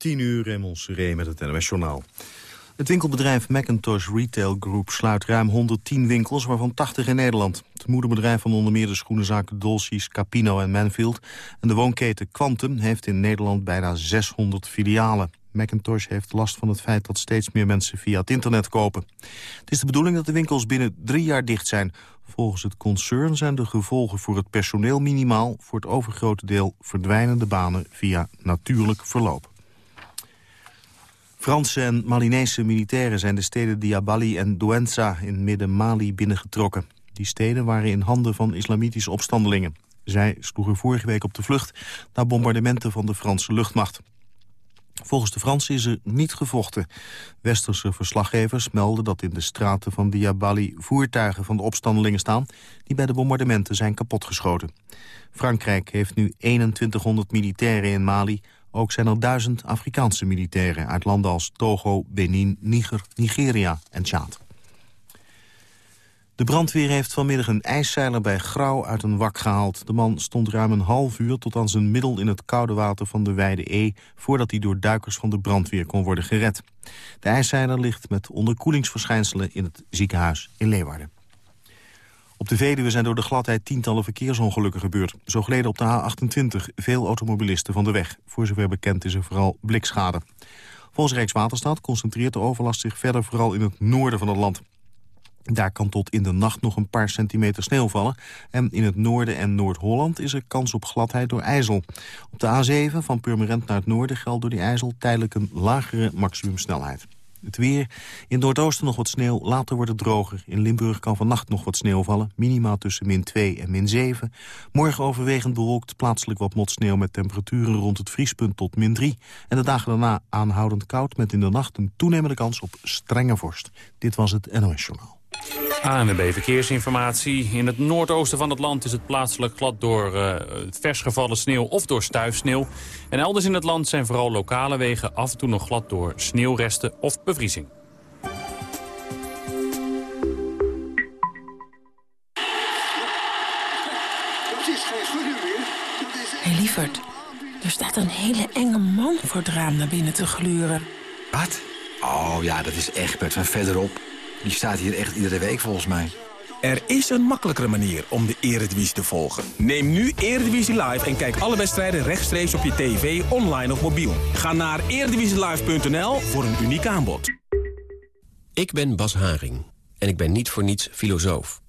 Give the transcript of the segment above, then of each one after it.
10 uur in ons met het NOS Journaal. Het winkelbedrijf Macintosh Retail Group sluit ruim 110 winkels, waarvan 80 in Nederland. Het moederbedrijf van onder meer de schoenenzaken Dolces, Capino en Manfield... en de woonketen Quantum heeft in Nederland bijna 600 filialen. Macintosh heeft last van het feit dat steeds meer mensen via het internet kopen. Het is de bedoeling dat de winkels binnen drie jaar dicht zijn. Volgens het concern zijn de gevolgen voor het personeel minimaal. Voor het overgrote deel verdwijnen de banen via natuurlijk verloop. Franse en Malinese militairen zijn de steden Diabali en Douentza in midden-Mali binnengetrokken. Die steden waren in handen van islamitische opstandelingen. Zij sloegen vorige week op de vlucht na bombardementen van de Franse luchtmacht. Volgens de Fransen is er niet gevochten. Westerse verslaggevers melden dat in de straten van Diabali voertuigen van de opstandelingen staan... die bij de bombardementen zijn kapotgeschoten. Frankrijk heeft nu 2100 militairen in Mali. Ook zijn er duizend Afrikaanse militairen uit landen als Togo, Benin, Niger, Nigeria en Tjaad. De brandweer heeft vanmiddag een ijszeiler bij Grauw uit een wak gehaald. De man stond ruim een half uur tot aan zijn middel in het koude water van de Weide E... voordat hij door duikers van de brandweer kon worden gered. De ijszeiler ligt met onderkoelingsverschijnselen in het ziekenhuis in Leeuwarden. Op de Veluwe zijn door de gladheid tientallen verkeersongelukken gebeurd. Zo gleden op de A28 veel automobilisten van de weg. Voor zover bekend is er vooral blikschade. Volgens Rijkswaterstaat concentreert de overlast zich verder vooral in het noorden van het land. Daar kan tot in de nacht nog een paar centimeter sneeuw vallen. En in het noorden en Noord-Holland is er kans op gladheid door ijzel. Op de A7 van Purmerend naar het noorden geldt door die ijzel tijdelijk een lagere maximumsnelheid. Het weer. In noordoosten nog wat sneeuw, later wordt het droger. In Limburg kan vannacht nog wat sneeuw vallen. Minimaal tussen min 2 en min 7. Morgen overwegend bewolkt, plaatselijk wat motsneeuw... met temperaturen rond het vriespunt tot min 3. En de dagen daarna aanhoudend koud... met in de nacht een toenemende kans op strenge vorst. Dit was het NOS Journaal. ANB Verkeersinformatie. In het noordoosten van het land is het plaatselijk glad door uh, versgevallen sneeuw of door stuifsneeuw. En elders in het land zijn vooral lokale wegen af en toe nog glad door sneeuwresten of bevriezing. Hé hey, lieverd, er staat een hele enge man voor het raam naar binnen te gluren. Wat? Oh ja, dat is Egbert van verderop. Die staat hier echt iedere week volgens mij. Er is een makkelijkere manier om de Eredivisie te volgen. Neem nu Eredivisie Live en kijk alle wedstrijden rechtstreeks op je tv, online of mobiel. Ga naar eredivisielive.nl voor een uniek aanbod. Ik ben Bas Haring en ik ben niet voor niets filosoof.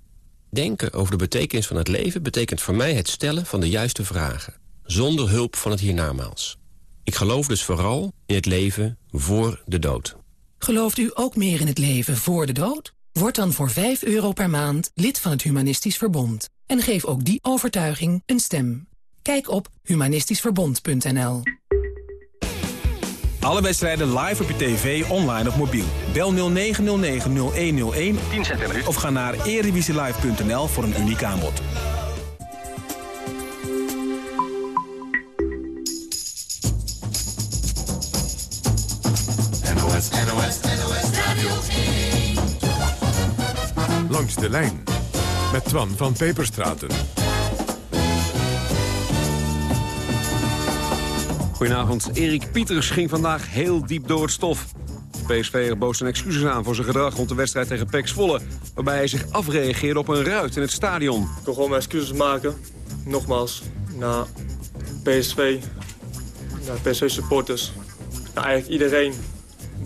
Denken over de betekenis van het leven betekent voor mij het stellen van de juiste vragen. Zonder hulp van het hiernamaals. Ik geloof dus vooral in het leven voor de dood. Gelooft u ook meer in het leven voor de dood? Word dan voor 5 euro per maand lid van het Humanistisch Verbond. En geef ook die overtuiging een stem. Kijk op humanistischverbond.nl Alle wedstrijden live op je tv, online of mobiel. Bel 0909-0101 of ga naar erevisielive.nl voor een uniek aanbod. Langs de lijn met Twan van Peperstraten. Goedenavond. Erik Pieters ging vandaag heel diep door het stof. PSV bood zijn excuses aan voor zijn gedrag rond de wedstrijd tegen PEC Zwolle... waarbij hij zich afreageerde op een ruit in het stadion. Ik wil gewoon mijn excuses maken. Nogmaals, naar PSV, naar PSV-supporters, naar eigenlijk iedereen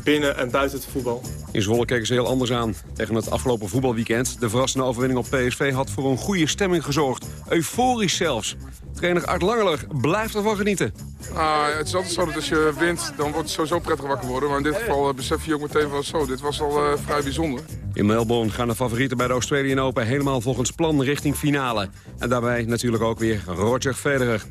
binnen en buiten het voetbal. In Zwolle keken ze heel anders aan tegen het afgelopen voetbalweekend. De verrassende overwinning op PSV had voor een goede stemming gezorgd. Euforisch zelfs. Trainer Art Langeler blijft ervan genieten. Ah, het is altijd zo dat als je wint, dan wordt het sowieso prettig wakker worden. Maar in dit geval uh, besef je ook meteen van zo, dit was al uh, vrij bijzonder. In Melbourne gaan de favorieten bij de Australian Open helemaal volgens plan richting finale. En daarbij natuurlijk ook weer Roger Federer.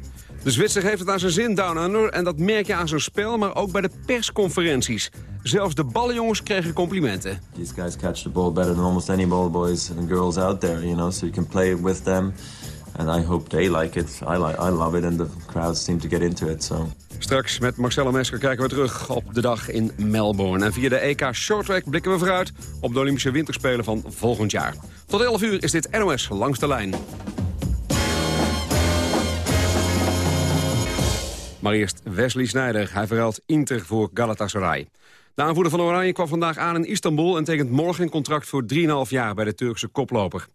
De Zwitser heeft het aan zijn zin down under en dat merk je aan zijn spel, maar ook bij de persconferenties. Zelfs de ballenjongens kregen complimenten. These guys catch the ball better than almost any ball boys and girls out there, you know, so you can play with them. And I hope they like it. I, like, I love it and the crowds seem to get into it, so... Straks met Marcelo Mesker kijken we terug op de dag in Melbourne. En via de EK Shorttrack blikken we vooruit op de Olympische Winterspelen van volgend jaar. Tot 11 uur is dit NOS Langs de Lijn. Maar eerst Wesley Sneijder. Hij verhuilt Inter voor Galatasaray. De aanvoerder van Oranje kwam vandaag aan in Istanbul... en tekent morgen een contract voor 3,5 jaar bij de Turkse koploper.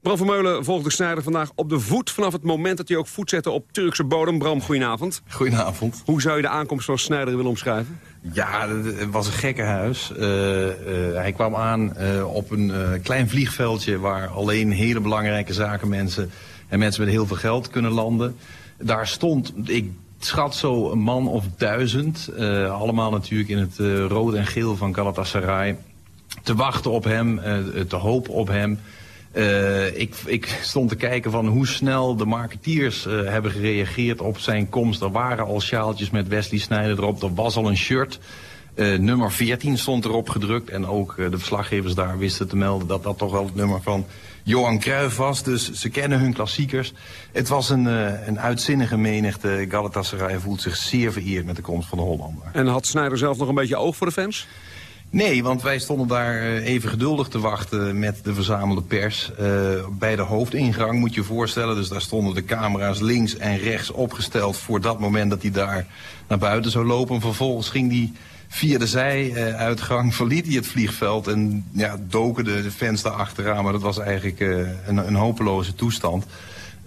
Bram Vermeulen volgde Snijder vandaag op de voet... vanaf het moment dat hij ook voet zette op Turkse bodem. Bram, goedenavond. Goedenavond. Hoe zou je de aankomst van Snijder willen omschrijven? Ja, het was een gekke huis. Uh, uh, hij kwam aan uh, op een klein vliegveldje... waar alleen hele belangrijke zakenmensen en mensen met heel veel geld kunnen landen. Daar stond, ik schat zo een man of duizend. allemaal natuurlijk in het rood en geel van Galatasaray. Te wachten op hem, te hopen op hem... Ik, ik, stond te kijken van hoe snel de marketeers hebben gereageerd op zijn komst. Er waren al sjaaltjes met Wesley Sneijder erop. Er was al een shirt. Nummer 14 stond erop gedrukt. En ook de verslaggevers daar wisten te melden dat dat toch wel het nummer van Johan Cruijff was. Dus ze kennen hun klassiekers. Het was een, een uitzinnige menigte. Galatasaray voelt zich zeer vereerd met de komst van de Hollander. En had Sneijder zelf nog een beetje oog voor de fans? Nee, want wij stonden daar eh, even geduldig te wachten met de verzamelde pers. Uh, bij de hoofdingang moet je je voorstellen. Dus daar stonden de camera's links en rechts opgesteld... voor dat moment dat hij daar naar buiten zou lopen. Vervolgens ging hij via de zijuitgang, verliet hij het vliegveld... en ja, doken de fans daar achteraan. Maar dat was eigenlijk uh, een, een, hopeloze toestand.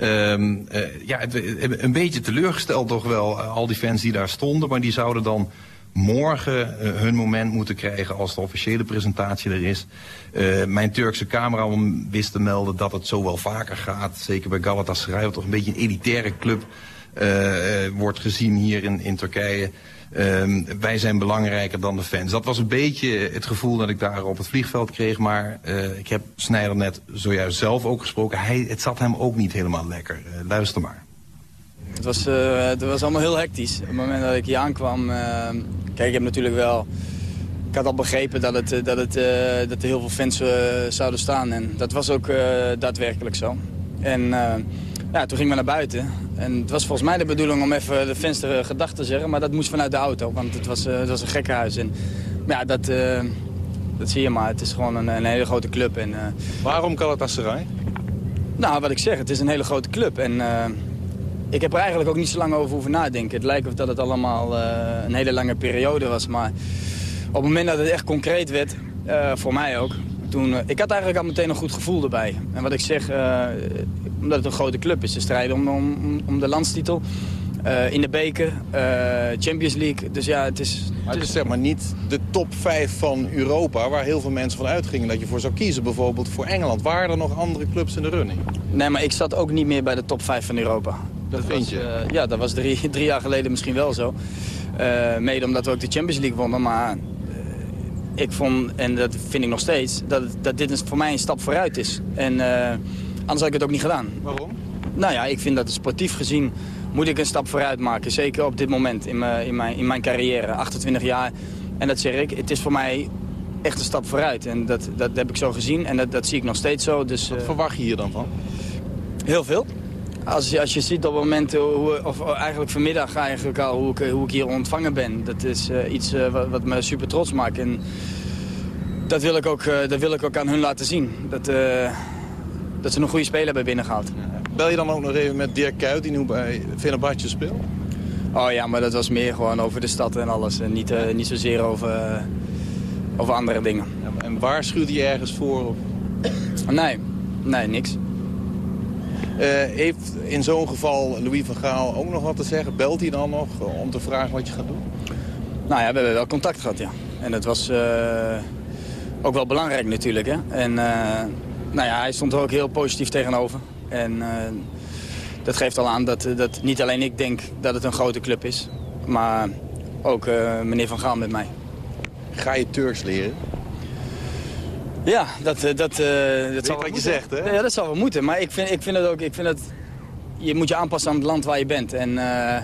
Um, ja, een beetje teleurgesteld toch wel, al die fans die daar stonden. Maar die zouden dan morgen hun moment moeten krijgen als de officiële presentatie er is. Mijn Turkse cameraman wist te melden dat het zo wel vaker gaat. Zeker bij Galatasaray, wat toch een beetje een elitaire club wordt gezien hier in, in Turkije. Uh, wij zijn belangrijker dan de fans. Dat was een beetje het gevoel dat ik daar op het vliegveld kreeg. Maar uh, ik heb Snijder net zojuist zelf ook gesproken. Hij, het zat hem ook niet helemaal lekker. Uh, luister maar. Het was, uh, het was allemaal heel hectisch. Op het moment dat ik hier aankwam... Kijk, ik heb natuurlijk wel... Ik had al begrepen dat, het, dat, het, dat er heel veel fans zouden staan. En dat was ook daadwerkelijk zo. En ja, toen gingen we naar buiten. En het was volgens mij de bedoeling om even de de gedachten te zeggen. Maar dat moest vanuit de auto, want het was, het was een gekke huis. En ja, dat, dat zie je maar. Het is gewoon een, een hele grote club. En, Waarom Galatasaray? Nou, wat ik zeg, het is een hele grote club. En ik heb er eigenlijk ook niet zo lang over hoeven nadenken. Het lijkt of dat het allemaal uh, een hele lange periode was. Maar op het moment dat het echt concreet werd, uh, voor mij ook... Toen, uh, ik had eigenlijk al meteen een goed gevoel erbij. En wat ik zeg, omdat het een grote club is. Ze strijden om, om, om de landstitel. in de beker, Champions League. Dus ja, het is... Maar het is zeg maar niet de top 5 van Europa... waar heel veel mensen van uitgingen dat je voor zou kiezen. Bijvoorbeeld voor Engeland. Waren er nog andere clubs in de running? Nee, maar ik zat ook niet meer bij de top 5 van Europa. Dat, dat vind je? Uh, ja, dat was drie, drie, jaar geleden misschien wel zo. Mede omdat we ook de Champions League wonnen. Maar ik vond, en dat vind ik nog steeds, dat, dat dit voor mij een stap vooruit is. En anders had ik het ook niet gedaan. Waarom? Nou ja, ik vind dat sportief gezien moet ik een stap vooruit maken. Zeker op dit moment in, in, mijn, in mijn carrière, 28 jaar. En dat zeg ik, het is voor mij echt een stap vooruit. En dat, dat heb ik zo gezien en dat, dat zie ik nog steeds zo. Dus, Wat verwacht je hier dan van? Heel veel. Als je, als je ziet op het moment, hoe, of eigenlijk vanmiddag eigenlijk al, hoe ik, hoe ik hier ontvangen ben. Dat is uh, iets uh, wat, wat, me super trots maakt. En dat wil ik ook, uh, dat wil ik ook aan hun laten zien. Dat, dat ze een goede speler hebben binnengehaald. Bel je dan ook nog even met Dirk Kuyt, die nu bij Fenerbahce speelt? Oh ja, maar dat was meer gewoon over de stad en alles. En niet, niet zozeer over, over andere dingen. Ja, en waarschuwde je ergens voor? Nee, nee, niks. Uh, heeft in zo'n geval Louis van Gaal ook nog wat te zeggen? Belt hij dan nog uh, om te vragen wat je gaat doen? Nou ja, we hebben wel contact gehad, ja. En dat was uh, ook wel belangrijk natuurlijk, hè. En nou ja, hij stond er ook heel positief tegenover. En dat geeft al aan dat, dat niet alleen ik denk dat het een grote club is... maar ook meneer Van Gaal met mij. Ga je Turks leren? Ja, dat, dat, dat, dat zal wat je zegt, hè? Ja, dat zal wel moeten. Maar ik vind, ik vind het ook, ik vind het, je moet je aanpassen aan het land waar je bent. En uh,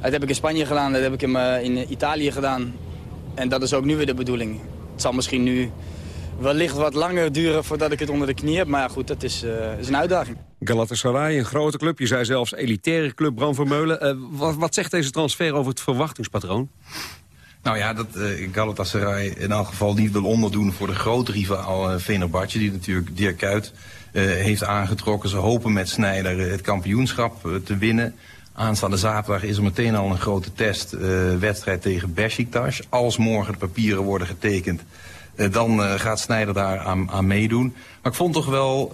dat heb ik in Spanje gedaan, dat heb ik in, uh, in Italië gedaan. En dat is ook nu weer de bedoeling. Het zal misschien nu wellicht wat langer duren voordat ik het onder de knie heb. Maar ja, goed, dat is, uh, is een uitdaging. Galatasaray, een grote club. Je zei zelfs elitaire club, Bram Vermeulen. wat, wat zegt deze transfer over het verwachtingspatroon? Nou ja, dat uh, Galatasaray in elk geval niet wil onderdoen voor de grote rivaal uh, Fenerbahce... die natuurlijk Dirk Kuyt uh, heeft aangetrokken. Ze hopen met Snijder het kampioenschap te winnen. Aanstaande zaterdag is er meteen al een grote testwedstrijd tegen Besiktas. Als morgen de papieren worden getekend, dan gaat Snijder daar aan, aan, meedoen. Maar ik vond toch wel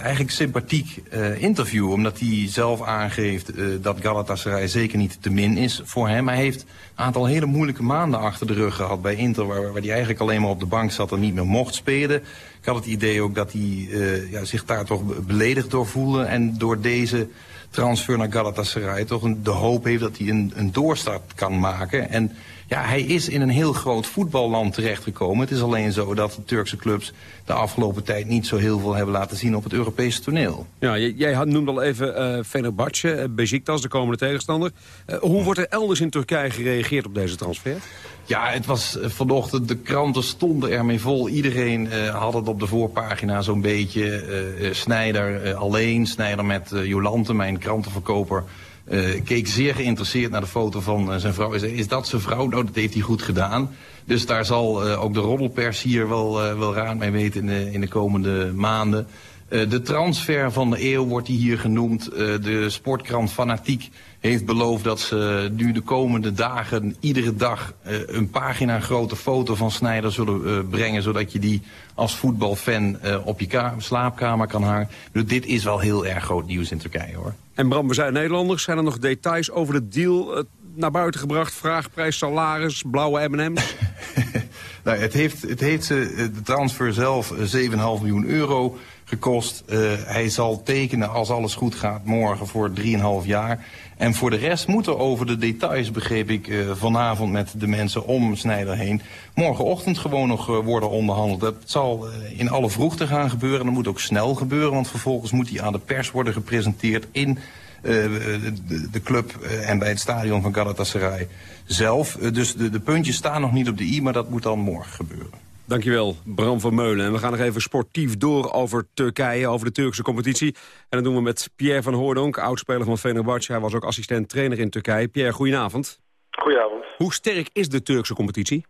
eigenlijk sympathiek interview. Omdat hij zelf aangeeft dat Galatasaray zeker niet te min is voor hem. Hij heeft een aantal hele moeilijke maanden achter de rug gehad bij Inter... waar, waar hij eigenlijk alleen maar op de bank zat en niet meer mocht spelen. Ik had het idee ook dat hij ja, zich daar toch beledigd door voelde. En door deze transfer naar Galatasaray toch een, de hoop heeft dat hij een, een doorstart kan maken. En ja, hij is in een heel groot voetballand terechtgekomen. Het is alleen zo dat de Turkse clubs de afgelopen tijd niet zo heel veel hebben laten zien op het Europese toneel. Ja, jij noemde al even uh, Fenerbahce, uh, Besiktas, de komende tegenstander. Uh, hoe wordt er elders in Turkije gereageerd op deze transfer? Ja, het was vanochtend, de kranten stonden ermee vol. Iedereen had het op de voorpagina zo'n beetje. Snijder alleen, Snijder met Jolante, mijn krantenverkoper uh, keek zeer geïnteresseerd naar de foto van uh, zijn vrouw. Is, dat zijn vrouw? Nou, dat heeft hij goed gedaan. Dus daar zal uh, ook de roddelpers hier wel, wel raad mee weten in de, in de komende maanden. de transfer van de eeuw wordt hier genoemd. de sportkrant Fanatiek heeft beloofd dat ze nu de komende dagen iedere dag een pagina grote foto van Snijder zullen brengen. Zodat je die als voetbalfan op je slaapkamer kan hangen. Dus dit is wel heel erg groot nieuws in Turkije hoor. En Bram, we zijn Nederlanders. Zijn er nog details over de deal naar buiten gebracht? Vraagprijs, salaris, blauwe M&M's? nou, het heeft, het heeft de transfer zelf 7,5 miljoen euro gekost. Hij zal tekenen als alles goed gaat morgen voor 3,5 jaar. En voor de rest moet er over de details, begreep ik uh, vanavond met de mensen om Snijder heen, morgenochtend gewoon nog uh, worden onderhandeld. Dat zal uh, in alle vroegte gaan gebeuren. Dat moet ook snel gebeuren, want vervolgens moet hij aan de pers worden gepresenteerd in de, de, club en bij het stadion van Galatasaray zelf. dus de, de puntjes staan nog niet op de i, maar dat moet dan morgen gebeuren. Dankjewel, Bram van Meulen. En we gaan nog even sportief door over Turkije, over de Turkse competitie. En dat doen we met Pierre van Hoordonk, oudspeler van Fenerbahce. Hij was ook assistent-trainer in Turkije. Pierre, goedenavond. Goedenavond. Hoe sterk is de Turkse competitie?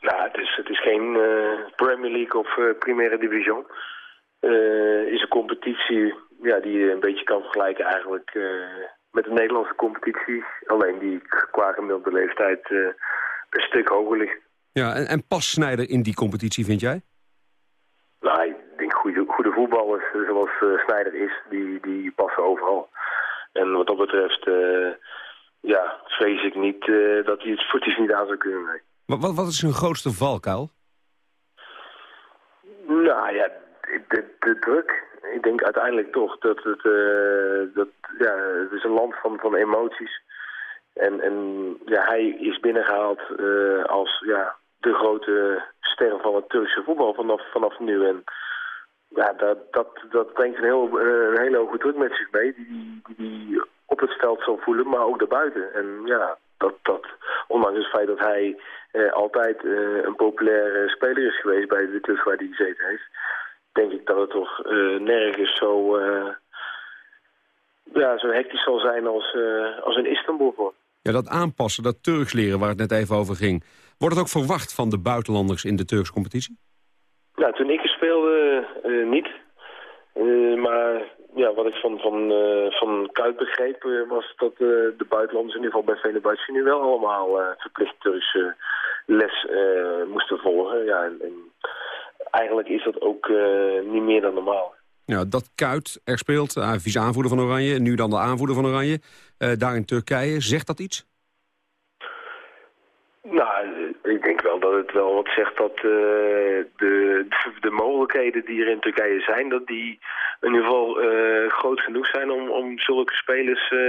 Nou, het is, het is geen uh, Premier League of uh, Primera Division. Uh, is een competitie ja, die je een beetje kan vergelijken eigenlijk met de Nederlandse competitie. Alleen die qua gemiddelde leeftijd een stuk hoger ligt. Ja, en, en past Snijder in die competitie, vind jij? Nou, ik denk goede, goede voetballers zoals uh, Snijder is, die, die passen overal. En wat dat betreft, uh, ja, vrees ik niet uh, dat hij het voetjes niet aan zou kunnen. Nee. Wat, wat, wat is zijn grootste valkuil? Nou ja, de, de druk. Ik denk uiteindelijk toch dat het, dat, ja, het is een land van, van emoties. En, en ja, hij is binnengehaald als ja, de grote ster van het Turkse voetbal vanaf, vanaf nu. En ja, dat, dat, dat brengt een, heel, een hele hoge druk met zich mee, die, die, die op het veld zal voelen, maar ook daarbuiten. En ja, dat, dat, ondanks het feit dat hij eh, altijd eh, een populaire speler is geweest bij de club waar hij gezeten heeft, denk ik dat het toch eh, nergens zo, uh, ja, zo hectisch zal zijn als, uh, als in Istanbul. Ja, dat aanpassen, dat Turks leren waar het net even over ging. Wordt het ook verwacht van de buitenlanders in de Turkse competitie? Nou, toen ik speelde, uh, niet. Uh, maar ja, wat ik van, van, uh, van Kuit begreep was dat de buitenlanders in ieder geval bij Fenerbahce nu wel allemaal verplicht Turkse les moesten volgen. Ja, en, en, eigenlijk is dat ook niet meer dan normaal. Ja, dat Kuit er speelt, vice-aanvoerder van Oranje, nu dan de aanvoerder van Oranje, daar in Turkije, zegt dat iets? Nou, ik denk wel dat het wel wat zegt dat uh, de, de mogelijkheden die er in Turkije zijn, dat die in ieder geval uh, groot genoeg zijn om, om zulke spelers uh,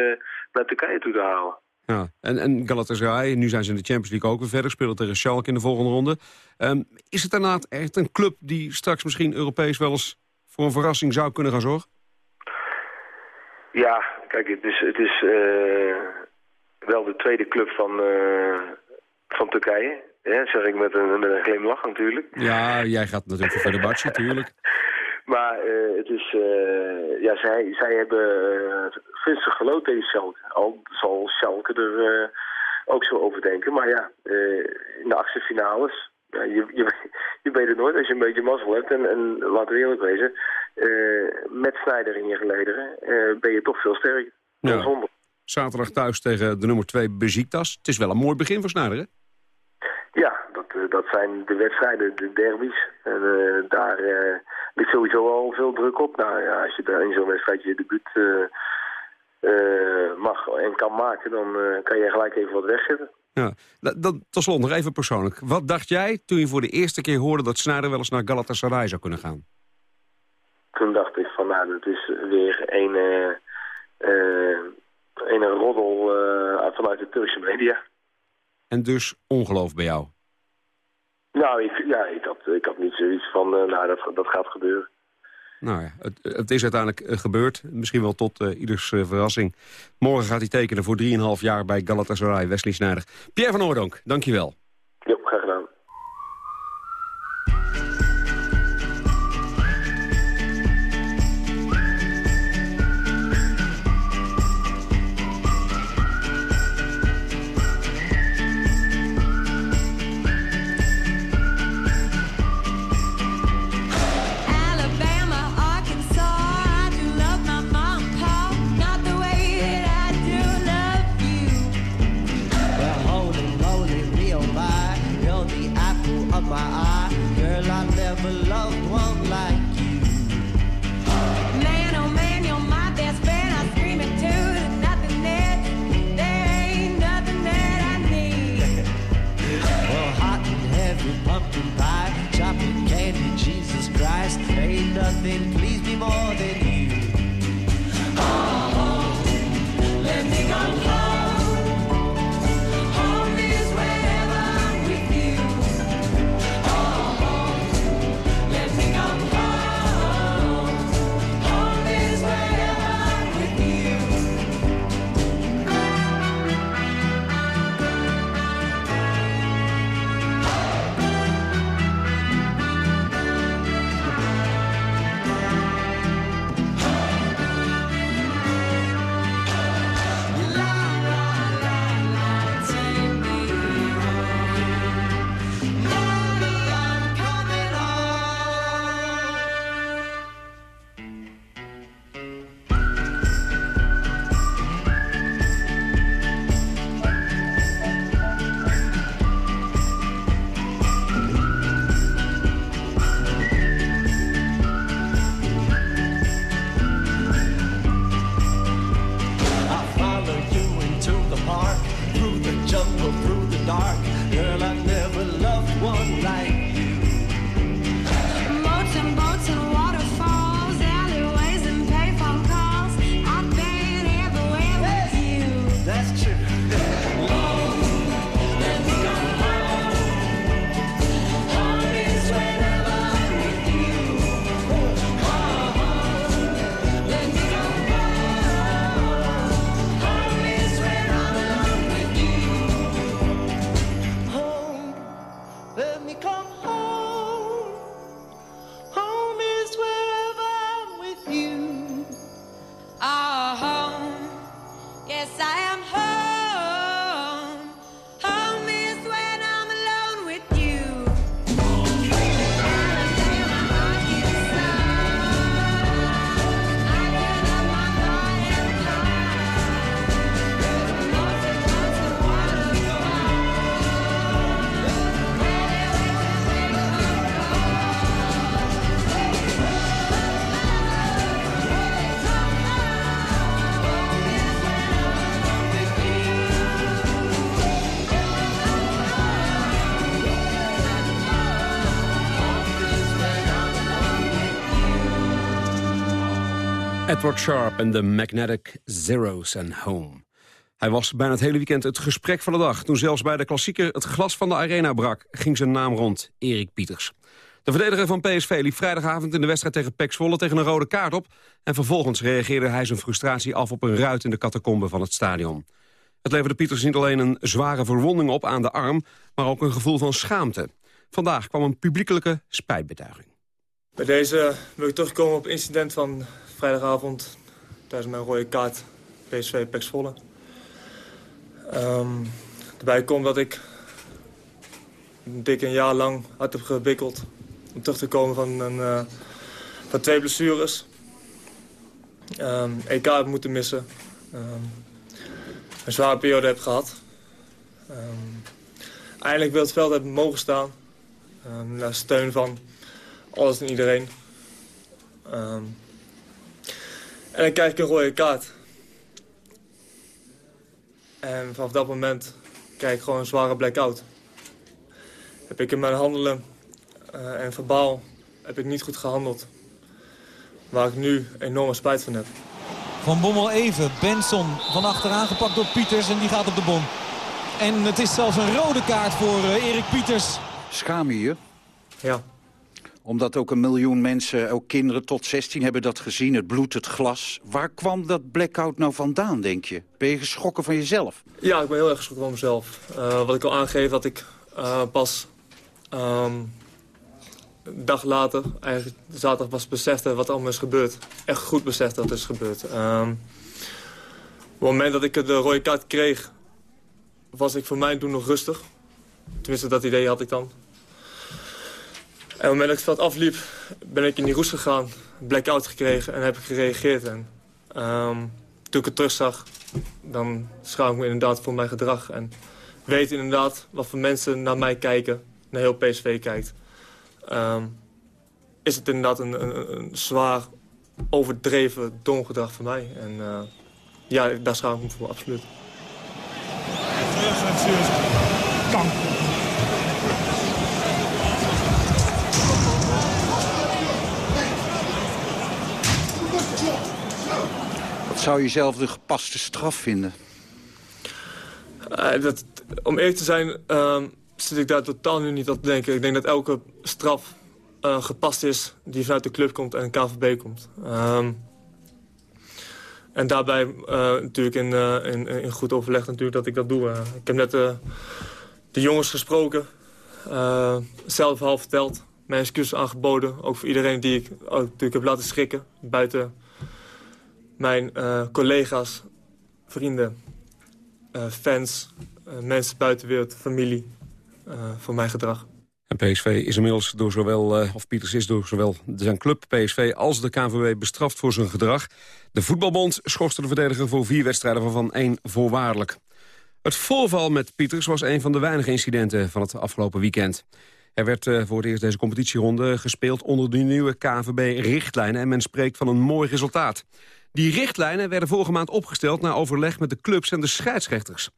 naar Turkije toe te halen. Ja, en, en Galatasaray, nu zijn ze in de Champions League ook weer verder, spelen tegen Schalke in de volgende ronde. Um, is het daarna echt een club die straks misschien Europees wel eens voor een verrassing zou kunnen gaan zorgen? Ja, kijk, het is, het is wel de tweede club van van Turkije. Ja, zeg ik met een, met een glimlach natuurlijk. Ja, jij gaat natuurlijk voor Fenerbahce, natuurlijk. Maar uh, het is, uh, ja, zij, zij hebben uh, gunstig geloot tegen Schalke. Al zal Schalke er ook zo over denken. Maar ja, in de achtste finales, ja, je, je, je weet het nooit als je een beetje mazzel hebt. En, en laten we eerlijk wezen, met Snyder in je gelederen ben je toch veel sterker. Ja. Zaterdag thuis tegen de nummer 2 Beziktas. Het is wel een mooi begin voor Sneijder, hè? Ja, dat, eh, dat zijn de wedstrijden, de derbies. En eh, daar eh, ligt sowieso al veel druk op. Nou ja, als je daar in zo'n wedstrijd je debuut mag en kan maken, dan kan je gelijk even wat wegzetten. Ja. Dat, tot slot nog even persoonlijk. Wat dacht jij toen je voor de eerste keer hoorde dat Sneijder wel eens naar Galatasaray zou kunnen gaan? Toen dacht ik van, nou, dat is weer een, een roddel vanuit de Turkse media. En dus ongeloof bij jou? Nou, ik, ja, ik, had, ik had niet zoiets van, eh, nou, dat, dat gaat gebeuren. Nou ja, het, het is uiteindelijk eh, gebeurd. Misschien wel tot eh, ieders verrassing. Morgen gaat hij tekenen voor 3,5 jaar bij Galatasaray, Wesley Sneijder. Pierre van Oordonk, dankjewel. Ja, graag gedaan. Edward Sharp en de Magnetic Zeros and Home. Hij was bijna het hele weekend het gesprek van de dag. Toen zelfs bij de klassieker het glas van de arena brak... ging zijn naam rond, Erik Pieters. De verdediger van PSV liep vrijdagavond in de wedstrijd tegen PEC Zwolle... tegen een rode kaart op. En vervolgens reageerde hij zijn frustratie af op een ruit in de catacombe van het stadion. Het leverde Pieters niet alleen een zware verwonding op aan de arm... maar ook een gevoel van schaamte. Vandaag kwam een publiekelijke spijtbetuiging. Bij deze wil ik terugkomen op incident van vrijdagavond tijdens mijn rode kaart PSV Pek Zwolle. Ehm, erbij komt dat ik dik een jaar lang hard heb gewikkeld om terug te komen van, een, eh, van twee blessures. Ehm EK heb moeten missen. ehm, een zware periode heb gehad. Ehm, eindelijk wil het veld heb mogen staan. Um, naar steun van alles en iedereen. Ehm, en dan krijg ik een rode kaart. En vanaf dat moment krijg ik gewoon een zware blackout. Heb ik in mijn handelen eh, en verbaal heb ik niet goed gehandeld. Waar ik nu enorme spijt van heb. Van Bommel even. Benson van achteraan gepakt door Pieters en die gaat op de bon. En het is zelfs een rode kaart voor eh, Erik Pieters. Schaam je je? Ja. Omdat ook een miljoen mensen, ook kinderen tot 16 hebben dat gezien. Het bloed, het glas. Waar kwam dat blackout nou vandaan, denk je? Ben je geschrokken van jezelf? Ja, ik ben heel erg geschrokken van mezelf. Eh, wat ik al aangeef, dat ik eh, pas ehm, een dag later, eigenlijk zaterdag pas besefte wat allemaal is gebeurd. Echt goed besefte wat is gebeurd. Ehm, op het moment dat ik de rode kaart kreeg, was ik voor mij toen nog rustig. Tenminste, dat idee had ik dan. En op het moment dat ik het veld afliep, ben ik in die roes gegaan. Blackout gekregen en heb ik gereageerd. En, ehm, toen ik het terugzag, dan schaam ik me inderdaad voor mijn gedrag. En weet inderdaad wat voor mensen naar mij kijken, naar heel PSV kijkt. Ehm, is het inderdaad een, een, een zwaar overdreven dom gedrag van mij. En eh, ja, daar schaam ik me voor, absoluut. Zou je zelf de gepaste straf vinden? Eh, dat, om eerlijk te zijn, ehm, zit ik daar totaal nu niet aan te denken. Ik denk dat elke straf eh, gepast is die vanuit de club komt en KVB komt. Ehm, en daarbij eh, natuurlijk in, in, goed overleg natuurlijk dat ik dat doe. Ik heb net de jongens gesproken, zelf half verteld. Mijn excuses aangeboden, ook voor iedereen die ik natuurlijk heb laten schrikken. Buiten mijn eh, collega's, vrienden, eh, fans, eh, mensen buiten de wereld, familie, voor mijn gedrag. En PSV is inmiddels door zowel, of Pieters is door zowel zijn club PSV als de KNVB bestraft voor zijn gedrag. De voetbalbond schorste de verdediger voor vier wedstrijden, waarvan één voorwaardelijk. Het voorval met Pieters was een van de weinige incidenten van het afgelopen weekend. Er werd voor het eerst deze competitieronde gespeeld onder de nieuwe KNVB-richtlijnen... en men spreekt van een mooi resultaat. Die richtlijnen werden vorige maand opgesteld na overleg met de clubs en de scheidsrechters.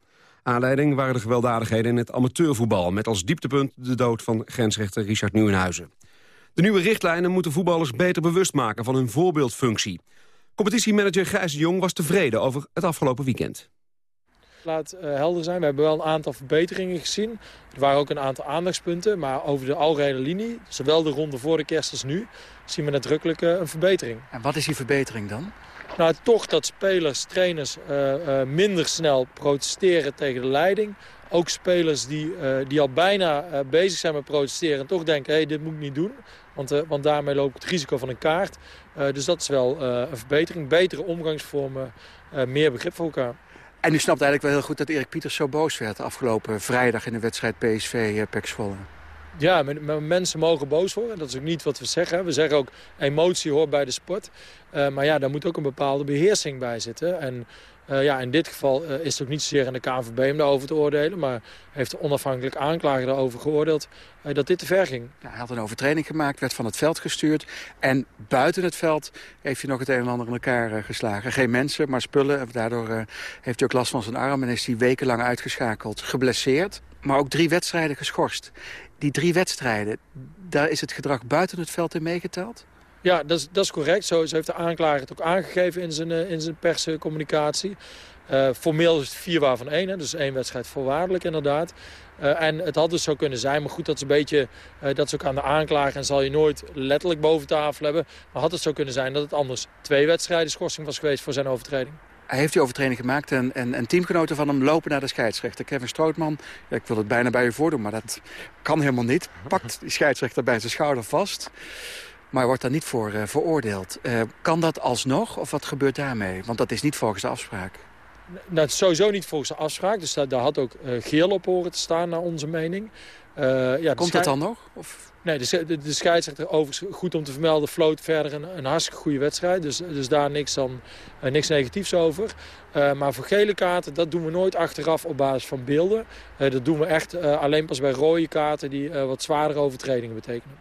Aanleiding waren de gewelddadigheden in het amateurvoetbal... met als dieptepunt de dood van grensrechter Richard Nieuwenhuizen. De nieuwe richtlijnen moeten voetballers beter bewust maken van hun voorbeeldfunctie. Competitiemanager Gijs de Jong was tevreden over het afgelopen weekend. Laat eh, helder zijn, we hebben wel een aantal verbeteringen gezien. Er waren ook een aantal aandachtspunten, maar over de algehele linie... zowel de ronde voor de kerst als nu, zien we nadrukkelijk eh, een verbetering. En wat is die verbetering dan? Nou, toch dat spelers, trainers eh, eh, minder snel protesteren tegen de leiding. Ook spelers die, eh, die al bijna bezig zijn met protesteren... en toch denken, hey, dit moet ik niet doen. Want, want daarmee loop ik het risico van een kaart. Dus dat is wel een verbetering. Betere omgangsvormen, meer begrip voor elkaar. En u snapt eigenlijk wel heel goed dat Erik Pieters zo boos werd... afgelopen vrijdag in de wedstrijd PSV-Pek Zwolle. Ja, men- men- mensen mogen boos worden. Dat is ook niet wat we zeggen. We zeggen ook emotie hoort bij de sport. Eh, maar ja, daar moet ook een bepaalde beheersing bij zitten. En eh, ja, in dit geval eh, is het ook niet zozeer aan de KNVB om daarover te oordelen. Maar heeft de onafhankelijk aanklager daarover geoordeeld dat dit te ver ging. Hij had een overtreding gemaakt, werd van het veld gestuurd. En buiten het veld heeft hij nog het een en ander in elkaar geslagen. Geen mensen, maar spullen. En Daardoor heeft hij ook last van zijn arm en is hij wekenlang uitgeschakeld. Geblesseerd, maar ook drie wedstrijden geschorst. Die drie wedstrijden, daar is het gedrag buiten het veld in meegeteld? Ja, dat is, dat is correct. Zo, heeft de aanklager het ook aangegeven in zijn, eh, in zijn perscommunicatie. Eh, formeel is het vier waarvan één, hè, dus één wedstrijd voorwaardelijk inderdaad. Eh, en het had dus zo kunnen zijn, maar goed, dat is een beetje, dat is ook aan de aanklager en zal je nooit letterlijk boven tafel hebben. Maar had het zo kunnen zijn dat het anders twee wedstrijden schorsing was geweest voor zijn overtreding. Hij heeft die overtreding gemaakt en, en, en teamgenoten van hem lopen naar de scheidsrechter. Kevin Strootman, ik wil het bijna bij u voordoen, maar dat kan helemaal niet. Pakt die scheidsrechter bij zijn schouder vast, maar wordt daar niet voor eh, veroordeeld. Eh, kan dat alsnog of wat gebeurt daarmee? Want dat is niet volgens de afspraak. Nou, het is sowieso niet volgens de afspraak, dus daar, daar had ook eh, geel op horen te staan naar onze mening. Eh, ja, Komt dat dan nog? Of? Nee, de, sch- de, de scheidsrechter overigens goed om te vermelden... floot verder een, een hartstikke goede wedstrijd. Dus, dus daar niks, dan, eh, niks negatiefs over. Eh, maar voor gele kaarten, dat doen we nooit achteraf op basis van beelden. Dat doen we echt alleen pas bij rode kaarten... die wat zwaardere overtredingen betekenen.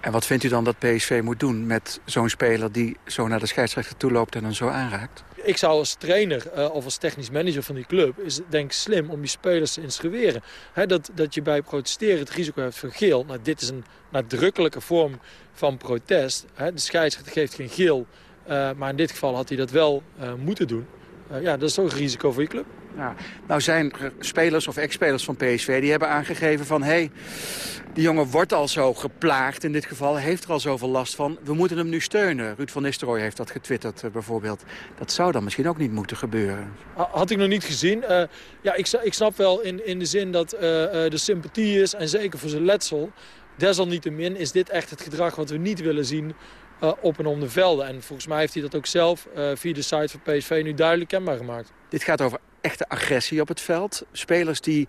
En wat vindt u dan dat PSV moet doen met zo'n speler... die zo naar de scheidsrechter toe loopt en dan zo aanraakt? Ik zou als trainer eh, of als technisch manager van die club... is denk ik slim om die spelers te instrueren. Dat, dat je bij protesteren het risico hebt van geel. Nou, dit is een nadrukkelijke vorm van protest. De scheidsrechter geeft geen geel. eh, maar in dit geval had hij dat wel eh, moeten doen. Eh, ja, dat is toch een risico voor je club. Ja. Nou zijn er spelers of ex-spelers van PSV die hebben aangegeven van... hé, hey, die jongen wordt al zo geplaagd in dit geval, heeft er al zoveel last van. We moeten hem nu steunen. Ruud van Nistelrooy heeft dat getwitterd eh, bijvoorbeeld. Dat zou dan misschien ook niet moeten gebeuren. Ha- Had ik nog niet gezien. Eh, ja, ik, ik snap wel in, in de zin dat er sympathie is en zeker voor zijn letsel. Desalniettemin is dit echt het gedrag wat we niet willen zien eh, op en om de velden. En volgens mij heeft hij dat ook zelf eh, via de site van PSV nu duidelijk kenbaar gemaakt. Dit gaat over echte agressie op het veld. Spelers die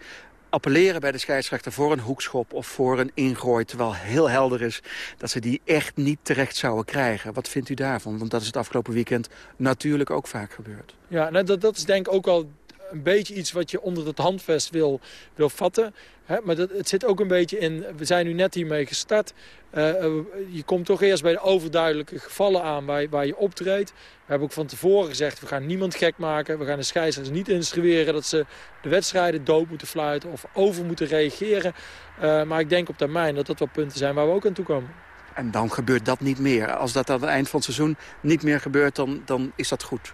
appelleren bij de scheidsrechter voor een hoekschop of voor een ingooi... terwijl heel helder is dat ze die echt niet terecht zouden krijgen. Wat vindt u daarvan? Want dat is het afgelopen weekend natuurlijk ook vaak gebeurd. Ja, nou, dat, dat is denk ik ook wel een beetje iets wat je onder het handvest wil, wil vatten. Hè, maar dat, het zit ook een beetje in, we zijn nu net hiermee gestart. Eh, eh, je komt toch eerst bij de overduidelijke gevallen aan waar, waar je optreedt. We hebben ook van tevoren gezegd, we gaan niemand gek maken. We gaan de scheidsrechters niet instrueren dat ze de wedstrijden dood moeten fluiten of over moeten reageren. Eh, maar ik denk op termijn dat dat wel punten zijn waar we ook aan toe komen. En dan gebeurt dat niet meer. Als dat aan het eind van het seizoen niet meer gebeurt, dan, dan is dat goed.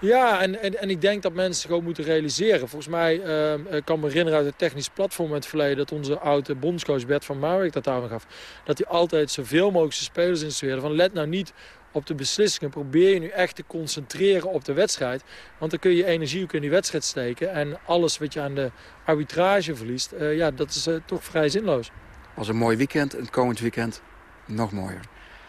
Ja, en, en, en ik denk dat mensen zich ook moeten realiseren. Volgens mij eh, ik kan me herinneren uit het technisch platform in het verleden... dat onze oude bondscoach Bert van Marwijk dat aangaf. Dat hij altijd zoveel mogelijk zijn spelers instrueerde. Van let nou niet op de beslissingen. Probeer je nu echt te concentreren op de wedstrijd. Want dan kun je energie ook in die wedstrijd steken. En alles wat je aan de arbitrage verliest, eh, ja, dat is eh, toch vrij zinloos. was een mooi weekend en het komend weekend nog mooier.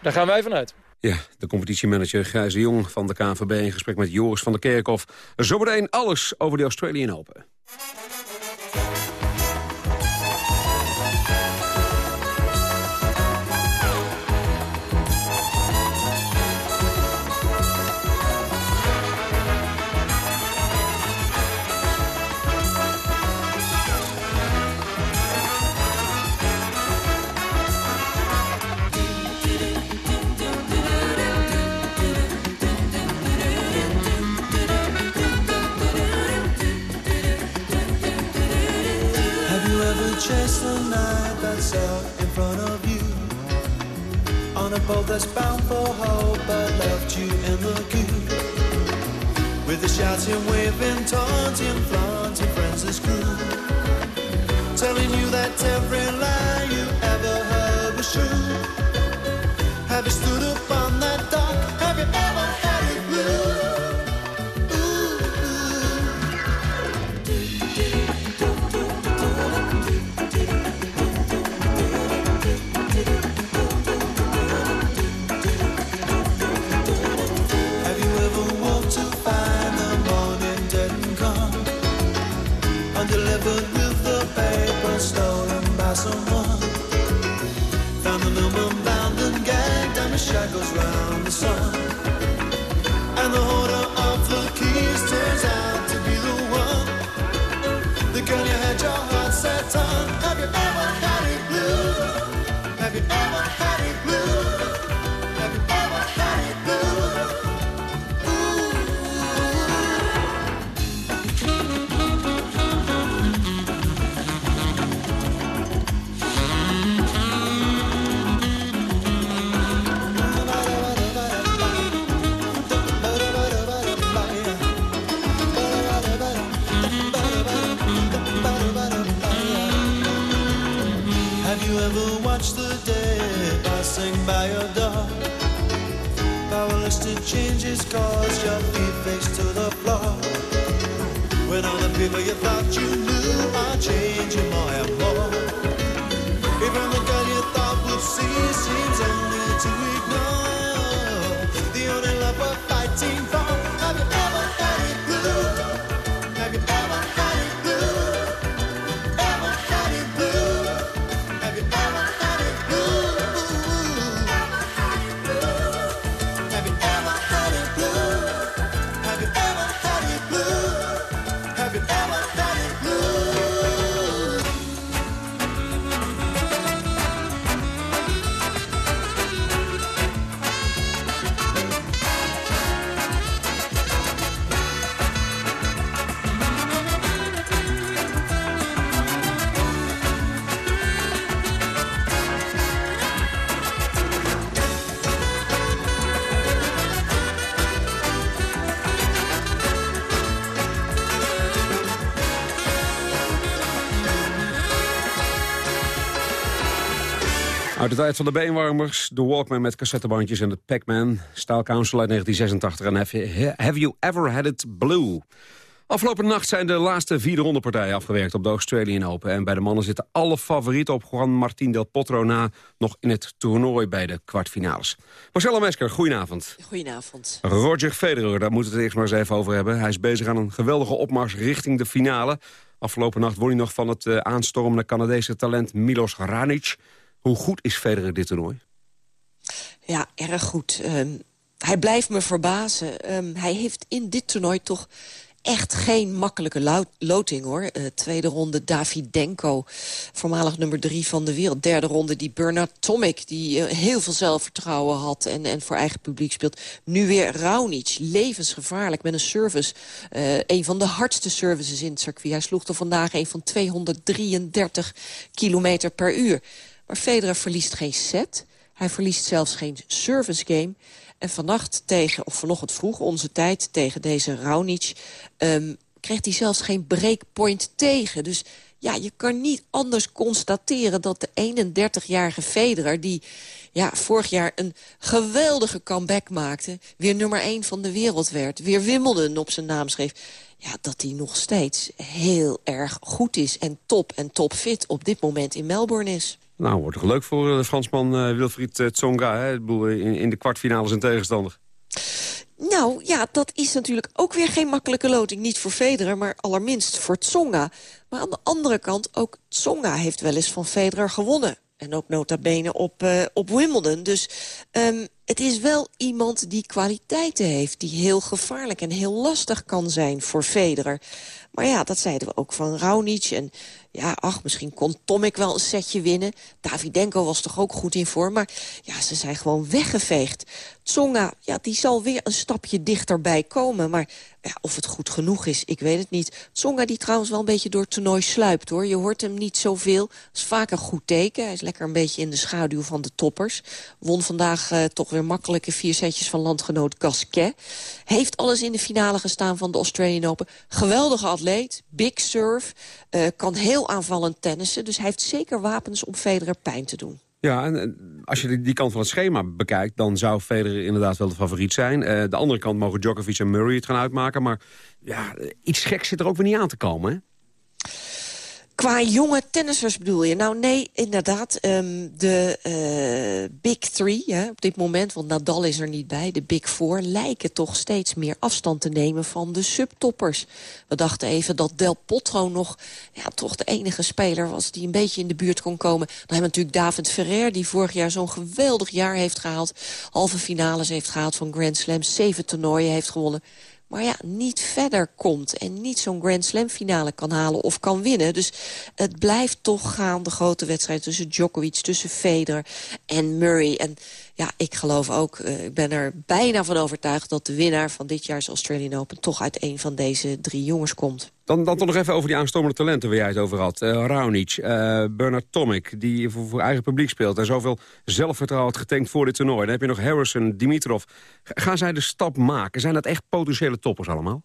Daar gaan wij vanuit. Ja, de competitiemanager Gijs Jong van de KNVB... in gesprek met Joris van der Kerkhof. Zometeen alles over de Australian Open. Chased the night that's out in front of you? On a boat that's bound for hope but left you in the queue. With the shouting, waving, taunting, flaunting friends as crew. Telling you that every lie you ever heard was true. Have you stood Uit de tijd van de beenwarmers, de Walkman met cassettebandjes en de Pac-Man. Style Council uit 1986 en have you, have you Ever Had It Blue? Afgelopen nacht zijn de laatste vierde rondepartijen afgewerkt op de Australian Open. En bij de mannen zitten alle favorieten op Juan Martín del Potro na... nog in het toernooi bij de kwartfinales. Marcella Mesker, goedenavond. Goedenavond. Roger Federer, daar moeten we het eerst maar eens even over hebben. Hij is bezig aan een geweldige opmars richting de finale. Afgelopen nacht won hij nog van het uh, aanstormende Canadese talent Milos Ranic. Hoe goed is Federer dit toernooi? Ja, erg goed. Um, hij blijft me verbazen. Um, hij heeft in dit toernooi toch echt geen makkelijke loting, hoor. Uh, tweede ronde Davidenko, voormalig nummer drie van de wereld. Derde ronde die Bernard Tomic, die uh, heel veel zelfvertrouwen had... En, en voor eigen publiek speelt. Nu weer Raonic, levensgevaarlijk met een service. Uh, een van de hardste services in het circuit. Hij sloeg er vandaag een van 233 kilometer per uur. Maar Federer verliest geen set. Hij verliest zelfs geen service game. En vannacht tegen, of vanochtend vroeg, onze tijd, tegen deze Raonic... Um, kreeg hij zelfs geen breakpoint tegen. Dus ja, je kan niet anders constateren dat de 31-jarige Federer... die ja, vorig jaar een geweldige comeback maakte... weer nummer 1 van de wereld werd, weer Wimbledon op zijn naam schreef... ja, dat hij nog steeds heel erg goed is en top en topfit op dit moment in Melbourne is. Nou, wordt het leuk voor de Fransman uh, Wilfried uh, Tsonga. Hè? In, in de kwartfinale zijn tegenstander. Nou, ja, dat is natuurlijk ook weer geen makkelijke loting. Niet voor Federer, maar allerminst voor Tsonga. Maar aan de andere kant, ook Tsonga heeft wel eens van Federer gewonnen. En ook nota bene op, op Wimbledon. Dus um, het is wel iemand die kwaliteiten heeft... die heel gevaarlijk en heel lastig kan zijn voor Federer. Maar ja, dat zeiden we ook van Raonic. En ja, ach, misschien kon Tomic wel een setje winnen. Davidenko was toch ook goed in vorm. Maar ja, ze zijn gewoon weggeveegd. Tsonga, ja, die zal weer een stapje dichterbij komen. Maar ja, of het goed genoeg is, ik weet het niet. Tsonga die trouwens wel een beetje door het toernooi sluipt, hoor. Je hoort hem niet zoveel. Dat is vaak een goed teken. Hij is lekker een beetje in de schaduw van de toppers. Won vandaag uh, toch weer makkelijke vier setjes van landgenoot Gasquet. Heeft alles in de finale gestaan van de Australian Open. Geweldige atleet, big serve, uh, kan heel aanvallend tennissen. Dus hij heeft zeker wapens om Federer pijn te doen. Ja, en als je die kant van het schema bekijkt... dan zou Federer inderdaad wel de favoriet zijn. Uh, de andere kant mogen Djokovic en Murray het gaan uitmaken. Maar ja, iets geks zit er ook weer niet aan te komen, hè? Qua jonge tennissers bedoel je? Nou nee, inderdaad. Um, de uh, Big Three hè, op dit moment, want Nadal is er niet bij... de Big Four lijken toch steeds meer afstand te nemen van de subtoppers. We dachten even dat Del Potro nog ja, toch de enige speler was... die een beetje in de buurt kon komen. Dan hebben we natuurlijk David Ferrer, die vorig jaar zo'n geweldig jaar heeft gehaald. Halve finales heeft gehaald van Grand Slam. Zeven toernooien heeft gewonnen maar ja, niet verder komt en niet zo'n Grand Slam finale kan halen of kan winnen. Dus het blijft toch gaan, de grote wedstrijd tussen Djokovic, tussen Federer en Murray. En ja, ik geloof ook, uh, ik ben er bijna van overtuigd... dat de winnaar van dit jaar's Australian Open toch uit een van deze drie jongens komt. Dan, dan toch nog even over die aanstomende talenten waar jij het over had. Uh, Raonic, uh, Bernard Tomic, die voor, voor, eigen publiek speelt... en zoveel zelfvertrouwen had getankt voor dit toernooi. Dan heb je nog Harrison, Dimitrov. Gaan zij de stap maken? Zijn dat echt potentiële toppers allemaal?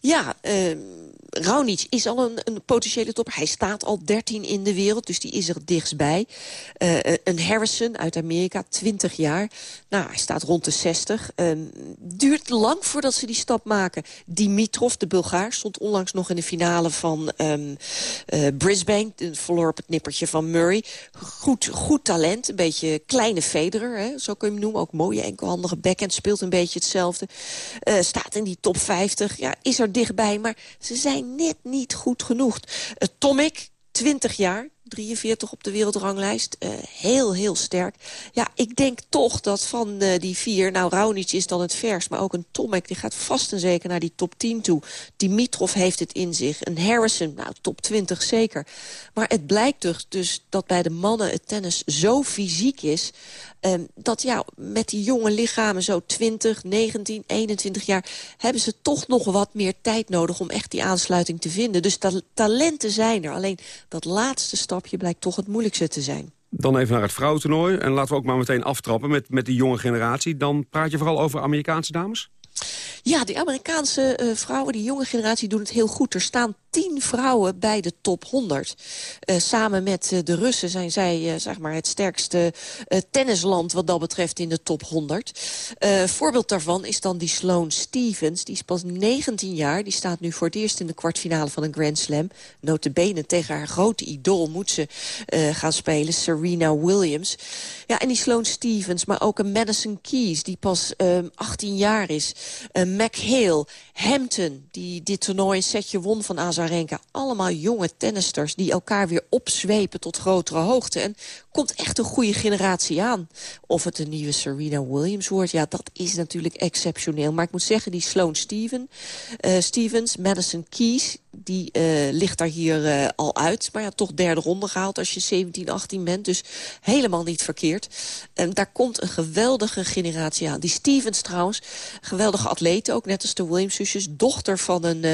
Ja, uh, Raonic is al een, een, potentiële topper. Hij staat al 13 in de wereld, dus die is er dichtstbij. Uh, een Harrison uit Amerika, 20 jaar. Nou, hij staat rond de 60. Uh, duurt lang voordat ze die stap maken. Dimitrov, de Bulgaar, stond onlangs nog in de finale van um, uh, Brisbane. Verloor op het nippertje van Murray. Goed, goed talent, een beetje kleine Federer, hè, zo kun je hem noemen. Ook mooie enkelhandige backhand, speelt een beetje hetzelfde. staat in die top 50, ja, is er dichtbij, maar ze zijn net niet goed genoeg. Uh, Tomic, 20 jaar, 43 op de wereldranglijst. Uh, heel, heel sterk. Ja, ik denk toch dat van uh, die vier... Nou, Raonic is dan het vers, maar ook een Tomek... die gaat vast en zeker naar die top 10 toe. Dimitrov heeft het in zich. Een Harrison, nou, top 20 zeker. Maar het blijkt dus, dus dat bij de mannen het tennis zo fysiek is... Um, dat ja, met die jonge lichamen, zo 20, 19, 21 jaar... hebben ze toch nog wat meer tijd nodig om echt die aansluiting te vinden. Dus ta talenten zijn er. Alleen dat laatste stapje blijkt toch het moeilijkste te zijn. Dan even naar het vrouwentoernooi. En laten we ook maar meteen aftrappen met, met die jonge generatie. Dan praat je vooral over Amerikaanse dames? Ja, de Amerikaanse eh, vrouwen, die jonge generatie, doen het heel goed. Er staan tien vrouwen bij de top 100. Eh, samen met eh, de Russen zijn zij zeg maar het sterkste tennisland wat dat betreft in de top 100. Eh, voorbeeld daarvan is dan die Sloane Stevens. Die is pas 19 jaar. Die staat nu voor het eerst in de kwartfinale van een Grand Slam. Notabene tegen haar grote idool moet ze gaan spelen, Serena Williams. Ja, en die Sloane Stevens, maar ook een Madison Keys... die pas ehm, 18 jaar is. Uh, McHale, Hampton, die dit toernooi een setje won van Azarenka. Allemaal jonge tennisters die elkaar weer opzwepen tot grotere hoogte. En komt echt een goede generatie aan. Of het een nieuwe Serena Williams wordt, ja, dat is natuurlijk exceptioneel. Maar ik moet zeggen, die Sloane Steven, eh, Stevens, Madison Keys... die eh, ligt daar hier eh, al uit. Maar ja, toch derde ronde gehaald als je 17, 18 bent. Dus helemaal niet verkeerd. En daar komt een geweldige generatie aan. Die Stevens trouwens, geweldige atleet ook, net als de Williams-zusjes. Dochter van een,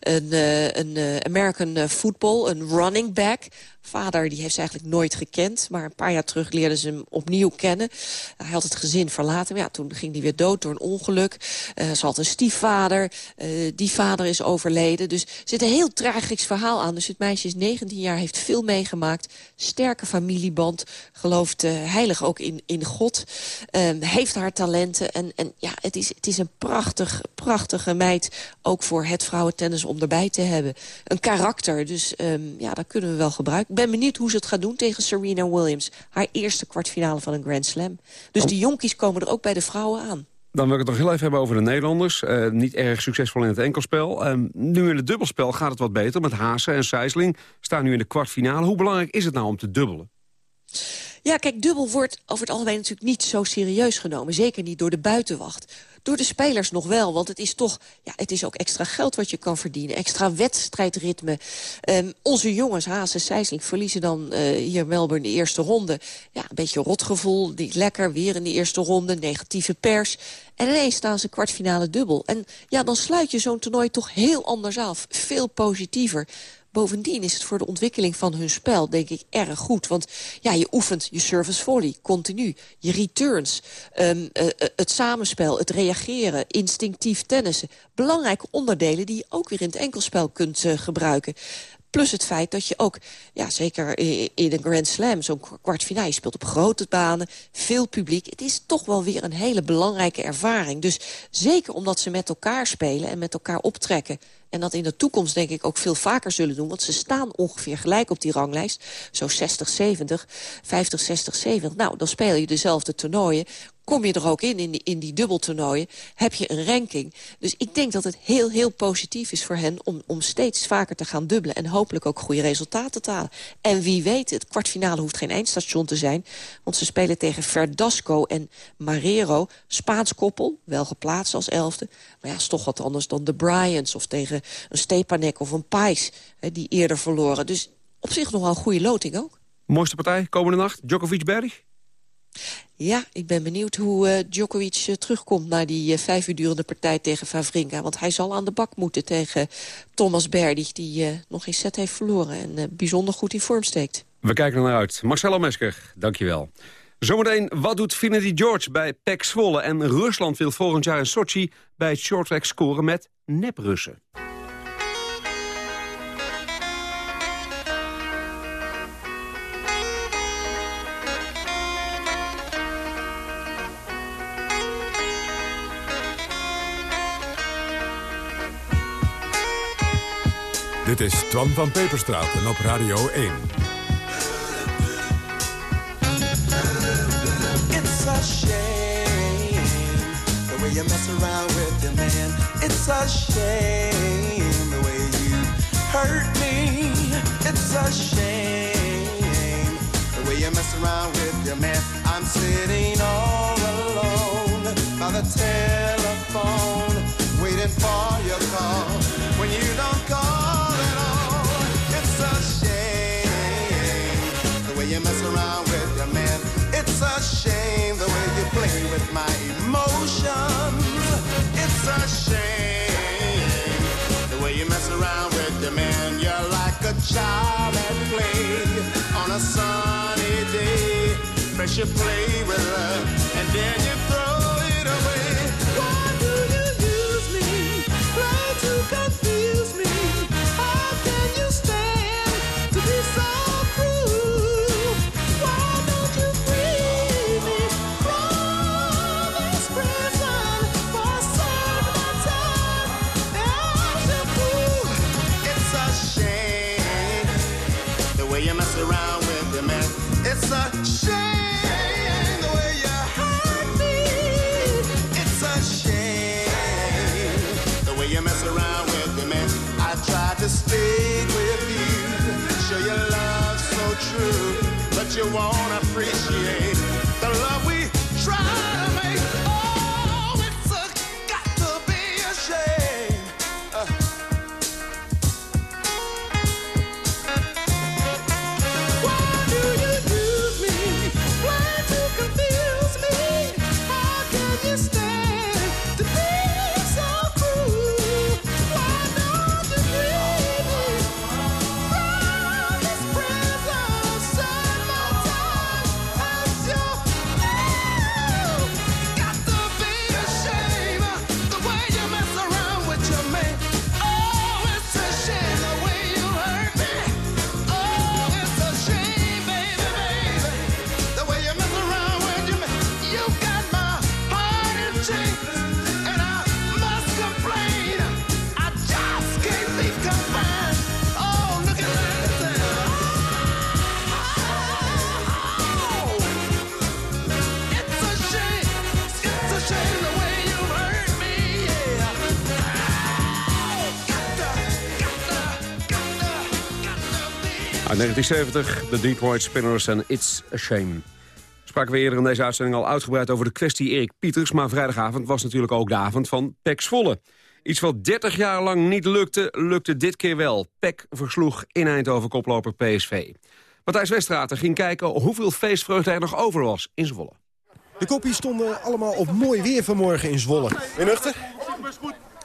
een, een American football, een running back... Vader die heeft ze eigenlijk nooit gekend. Maar een paar jaar terug leerden ze hem opnieuw kennen. Hij had het gezin verlaten. Maar ja, toen ging hij weer dood door een ongeluk. Eh, ze had een stiefvader. Eh, die vader is overleden. Dus er zit een heel tragisch verhaal aan. Dus het meisje is 19 jaar, heeft veel meegemaakt. Sterke familieband. Gelooft eh, heilig ook in, in God. Ehm, heeft haar talenten. En, en ja, het is, het is een prachtig, prachtige meid. Ook voor het vrouwentennis om erbij te hebben. Een karakter. Dus ehm, ja, dat kunnen we wel gebruiken. Ik ben benieuwd hoe ze het gaat doen tegen Serena Williams. Haar eerste kwartfinale van een Grand Slam. Dus die jonkies komen er ook bij de vrouwen aan. Dan wil ik het nog heel even hebben over de Nederlanders. Eh, niet erg succesvol in het enkelspel. Eh, nu in het dubbelspel gaat het wat beter. Met Haase en Sijsling staan nu in de kwartfinale. Hoe belangrijk is het nou om te dubbelen? Ja, kijk, dubbel wordt over het algemeen natuurlijk niet zo serieus genomen. Zeker niet door de buitenwacht. Door de spelers nog wel, want het is toch... Ja, het is ook extra geld wat je kan verdienen. Extra wedstrijdritme. Ehm, onze jongens, Haas en Sijsling, verliezen dan eh, hier Melbourne de eerste ronde. Ja, een beetje rotgevoel, niet lekker. Weer in de eerste ronde, negatieve pers. En ineens staan ze kwartfinale dubbel. En ja, dan sluit je zo'n toernooi toch heel anders af. Veel positiever. Bovendien is het voor de ontwikkeling van hun spel, denk ik, erg goed. Want ja, je oefent je service volley continu. Je returns, ehm, eh, eh, het samenspel, het reageren, instinctief tennissen. Belangrijke onderdelen die je ook weer in het enkelspel kunt eh, gebruiken. Plus het feit dat je ook, ja, zeker in een Grand Slam, zo'n kwartfinale, je speelt op grote banen, veel publiek. Het is toch wel weer een hele belangrijke ervaring. Dus zeker omdat ze met elkaar spelen en met elkaar optrekken... en dat in de toekomst denk ik ook veel vaker zullen doen... want ze staan ongeveer gelijk op die ranglijst. Zo 60, 70, 50, 60, 70. Nou, dan speel je dezelfde toernooien kom je er ook in, in die, in die dubbeltoernooien, heb je een ranking. Dus ik denk dat het heel, heel positief is voor hen... om, om steeds vaker te gaan dubbelen en hopelijk ook goede resultaten te halen. En wie weet, het kwartfinale hoeft geen eindstation te zijn... want ze spelen tegen Verdasco en Marrero, Spaans koppel... wel geplaatst als elfde, maar ja, is toch wat anders dan de Bryans... of tegen een Stepanek of een Pais, hè, die eerder verloren. Dus op zich nog wel een goede loting ook. Mooiste partij komende nacht, Djokovic-Berg? Ja, ik ben benieuwd hoe eh, Djokovic eh, terugkomt... naar die eh, vijf uur durende partij tegen Favrinka. Want hij zal aan de bak moeten tegen Thomas Berdych... die nog geen set heeft verloren en bijzonder goed in vorm steekt. We kijken er naar uit. Marcelo Mesker, dankjewel. Zometeen, wat doet Finity George bij PEC Zwolle? En Rusland wil volgend jaar in Sochi bij shorttrack scoren met nep-Russen. Dit is Twan van Peperstraat en op Radio 1. It's a shame the way you mess around with your man. It's a shame the way you hurt me. It's a shame the way you mess around with your man. I'm sitting all alone by the telephone, waiting for your call. When you don't call you mess around with your man. It's a shame the way you play with my emotions. It's a shame the way you mess around with your man. You're like a child at play on a sunny day. First you play with love and then you throw it away. Why do you use me way you won't appreciate 1970, de Detroit Spinners en It's a Shame. Spraken we eerder in deze uitzending al uitgebreid over de kwestie Erik Pieters... maar vrijdagavond was natuurlijk ook de avond van Pek Zwolle. Iets wat 30 jaar lang niet lukte, lukte dit keer wel. Pek versloeg in Eindhoven koploper PSV. Matthijs Westraten ging kijken hoeveel feestvreugde er nog over was in Zwolle. De koppies stonden allemaal op mooi weer vanmorgen in Zwolle. Ben je nuchter?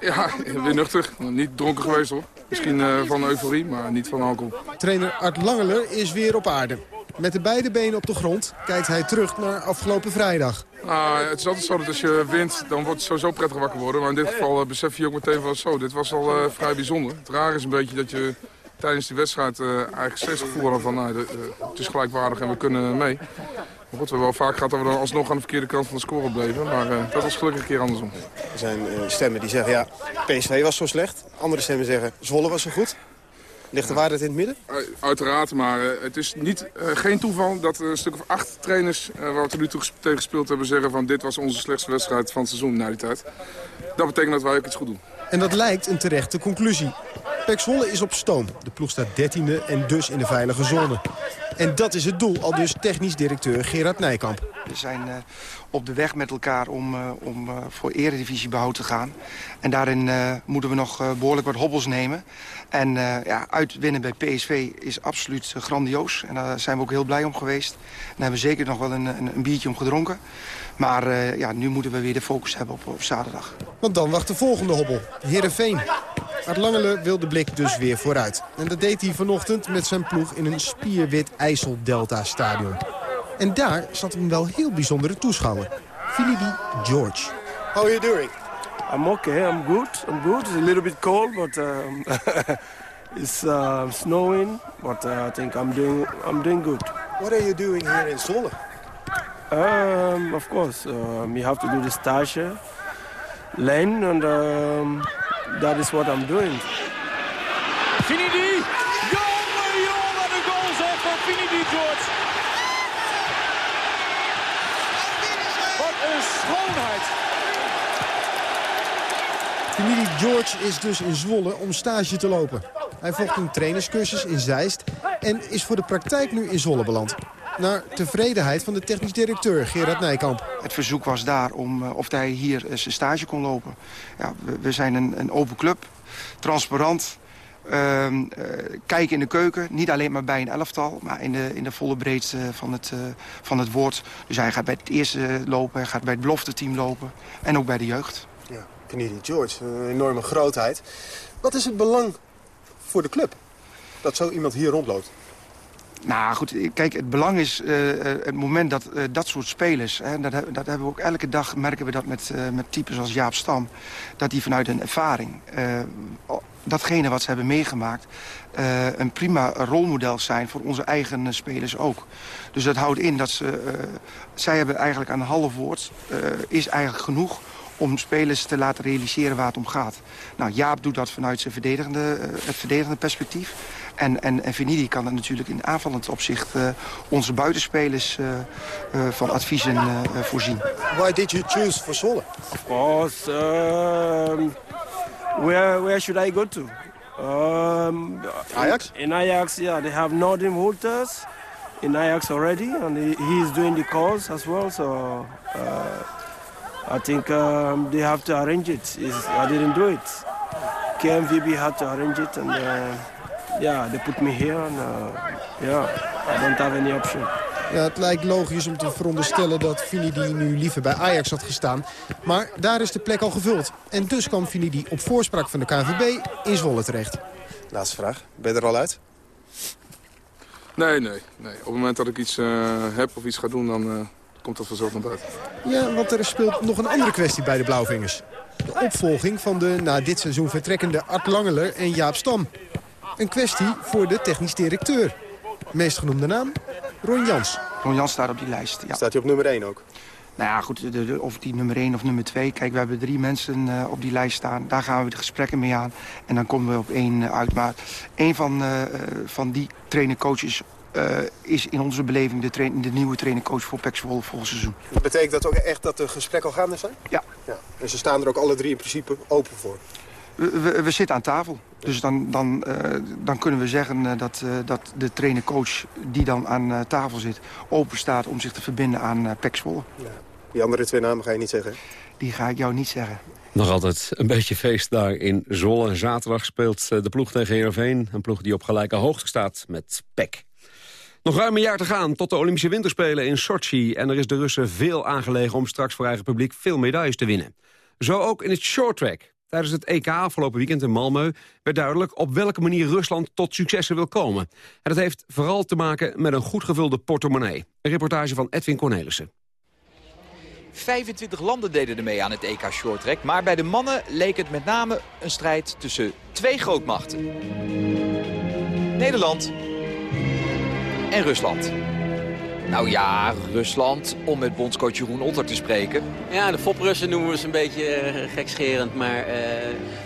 Ja, weer nuchter. Niet dronken geweest hoor. Misschien eh, van euforie, maar niet van alcohol. Trainer Art Langeler is weer op aarde. Met de beide benen op de grond kijkt hij terug naar afgelopen vrijdag. Nou, het is altijd zo dat als je wint, dan wordt het sowieso prettig wakker worden. Maar in dit geval eh, besef je ook meteen van zo, dit was al eh, vrij bijzonder. Het raar is een beetje dat je tijdens die wedstrijd eh, eigenlijk steeds gevoel had van nou, de- eh, het is gelijkwaardig en we kunnen mee. Maar goed, we hebben wel vaak gehad dat we dan alsnog aan de verkeerde kant van de score bleven. Maar eh, dat was gelukkig een keer andersom. Er zijn eh, stemmen die zeggen, ja, PSV was zo slecht. Andere stemmen zeggen, Zwolle was zo goed. Ligt de waarheid in het midden? U- Uiteraard, maar eh, het is niet, eh, geen toeval dat een stuk of acht trainers eh, waar we tot nu toe tegen gespeeld hebben zeggen van dit was onze slechtste wedstrijd van het seizoen na die tijd. Dat betekent dat wij ook iets goed doen. En dat lijkt een terechte conclusie. Pek Zwolle is op stoom. De ploeg staat dertiende en dus in de veilige zone. En dat is het doel, al dus technisch directeur Gerard Nijkamp. We zijn eh, op de weg met elkaar om, eh, om eh, voor eredivisie behoud te gaan. En daarin moeten we nog eh, behoorlijk wat hobbels nemen. En ja, uitwinnen bij PSV is absoluut grandioos. En daar zijn we ook heel blij om geweest. En daar hebben we zeker nog wel een, een, een biertje om gedronken. Maar ja, nu moeten we weer de focus hebben op, op zaterdag. Want dan wacht de volgende hobbel, Heerenveen. Art Langele wil de blik dus weer vooruit. En dat deed hij vanochtend met zijn ploeg in een spierwit IJssel-Delta-stadion. En daar zat een wel heel bijzondere toeschouwer. Philippe George. How are you doing? I'm okay. I'm good. I'm good. It's a little bit cold, but um, it's uh, snowing. But uh, I think I'm doing I'm doing good. What are you doing here in Zwolle? Um, of course, um, you have to do the stage lane, and um, that is what I'm doing. Finidi! Jongen, jongen, wat een goal zeg van Finidi George. Wat een schoonheid. Philippe George is dus in Zwolle om stage te lopen. Hij volgt een trainerscursus in Zeist en is voor de praktijk nu in Zwolle beland. Naar tevredenheid van de technisch directeur Gerard Nijkamp. Het verzoek was daar om eh, of hij hier eh, zijn stage kon lopen. Ja, we, we zijn een, een open club, transparant. Ehm, eh, kijken in de keuken, niet alleen maar bij een elftal... maar in de, in de volle breedte van het, eh, van het woord. Dus hij gaat bij het eerste lopen, hij gaat bij het belofte team lopen... en ook bij de jeugd. Ja, Philippe George, een enorme grootheid. Wat is het belang voor de club dat zo iemand hier rondloopt? Nou goed, kijk, het belang is eh, het moment dat eh, dat soort spelers... Hè, dat, dat hebben we ook elke dag, merken we dat met, met types als Jaap Stam... dat die vanuit een ervaring, datgene wat ze hebben meegemaakt... een prima rolmodel zijn voor onze eigen spelers ook. Dus dat houdt in dat ze... zij hebben eigenlijk aan een half woord, is eigenlijk genoeg om spelers te laten realiseren waar het om gaat. Nou, Jaap doet dat vanuit zijn verdedigende, eh, het verdedigende perspectief. En, en, en Venidi kan er natuurlijk in aanvallend opzicht uh, onze buitenspelers uh, uh, van adviezen voorzien. Why did you choose for Zwolle? Of course, um, where, where should I go to? Um, Ajax? In, in Ajax, yeah, they have Northern Wolters in Ajax already, and he, he is doing the calls as well. So I think um, they have to arrange it. It's, I didn't do it. KMVB had to arrange it, and uh, yeah, they put me here, and uh, yeah, I don't have any option. Ja, het lijkt logisch om te veronderstellen dat Finidi nu liever bij Ajax had gestaan. Maar daar is de plek al gevuld. En dus kwam Finidi op voorspraak van de KNVB in Zwolle terecht. Laatste vraag. Ben je er al uit? Nee, nee, nee. Op het moment dat ik iets uh, heb of iets ga doen, dan uh, komt dat vanzelf naar buiten. Ja, want er speelt nog een andere kwestie bij de Blauwvingers. De opvolging van de na dit seizoen vertrekkende Art Langeler en Jaap Stam. Een kwestie voor de technisch directeur. Meest genoemde naam? Ron Jans. Ron Jans staat op die lijst, ja. Staat hij op nummer 1 ook? Nou ja, goed, de, de, of die nummer 1 of nummer 2. Kijk, we hebben drie mensen uh, op die lijst staan. Daar gaan we de gesprekken mee aan. En dan komen we op één uh, uit. Maar één van, uh, van die trainercoaches uh, is in onze beleving de, train, de nieuwe trainercoach voor Pek Zwolle volgend seizoen. Betekent dat ook echt dat de gesprekken al gaande zijn? Ja. ja. En ze staan er ook alle drie in principe open voor? We, we, we zitten aan tafel. Dus dan, dan, uh, dan kunnen we zeggen uh, dat, uh, dat de trainer-coach die dan aan tafel zit... open staat om zich te verbinden aan Pek Zwolle. Ja. Die andere twee namen ga je niet zeggen? Die ga ik jou niet zeggen. Nog altijd een beetje feest daar in Zwolle. Zaterdag speelt de ploeg tegen Heerenveen. Een ploeg die op gelijke hoogte staat met PEC. Nog ruim een jaar te gaan tot de Olympische Winterspelen in Sochi. En er is de Russen veel aangelegen om straks voor eigen publiek veel medailles te winnen. Zo ook in het shorttrack. Tijdens het EK afgelopen weekend in Malmö werd duidelijk op welke manier Rusland tot successen wil komen. En dat heeft vooral te maken met een goed gevulde portemonnee. Een reportage van Edwin Cornelissen. 25 landen deden er mee aan het EK Shorttrack. Maar bij de mannen leek het met name een strijd tussen twee grootmachten. Nederland en Rusland. Nou ja, Rusland, om met bondscoach Jeroen Otter te spreken. Ja, de foprussen noemen we ze een beetje uh, gekscherend, maar... Uh...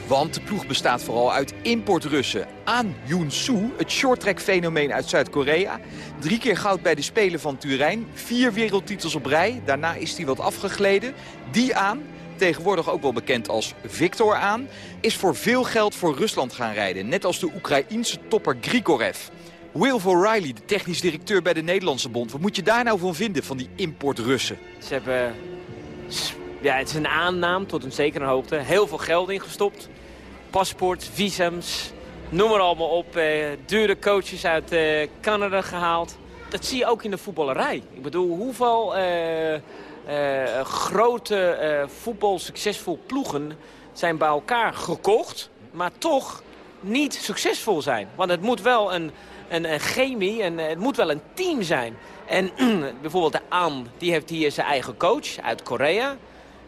Want de ploeg bestaat vooral uit importrussen. Aan Yoon-soo, het shorttrack-fenomeen uit Zuid-Korea. Drie keer goud bij de Spelen van Turijn. Vier wereldtitels op rij. Daarna is hij wat afgegleden. Die aan, tegenwoordig ook wel bekend als Victor aan... is voor veel geld voor Rusland gaan rijden. Net als de Oekraïense topper Grigorev. Wilf O'Reilly, de technisch directeur bij de Nederlandse Bond. Wat moet je daar nou van vinden, van die import-Russen? Ze hebben... Ja, het is een aannaam tot een zekere hoogte. Heel veel geld ingestopt. Paspoort, visums, noem maar allemaal op. Eh, dure coaches uit eh, Canada gehaald. Dat zie je ook in de voetballerij. Ik bedoel, hoeveel eh, eh, grote eh, voetbal succesvol ploegen zijn bij elkaar gekocht... maar toch niet succesvol zijn. Want het moet wel een een, een chemie en het moet wel een team zijn. En bijvoorbeeld de An, die heeft hier zijn eigen coach uit Korea.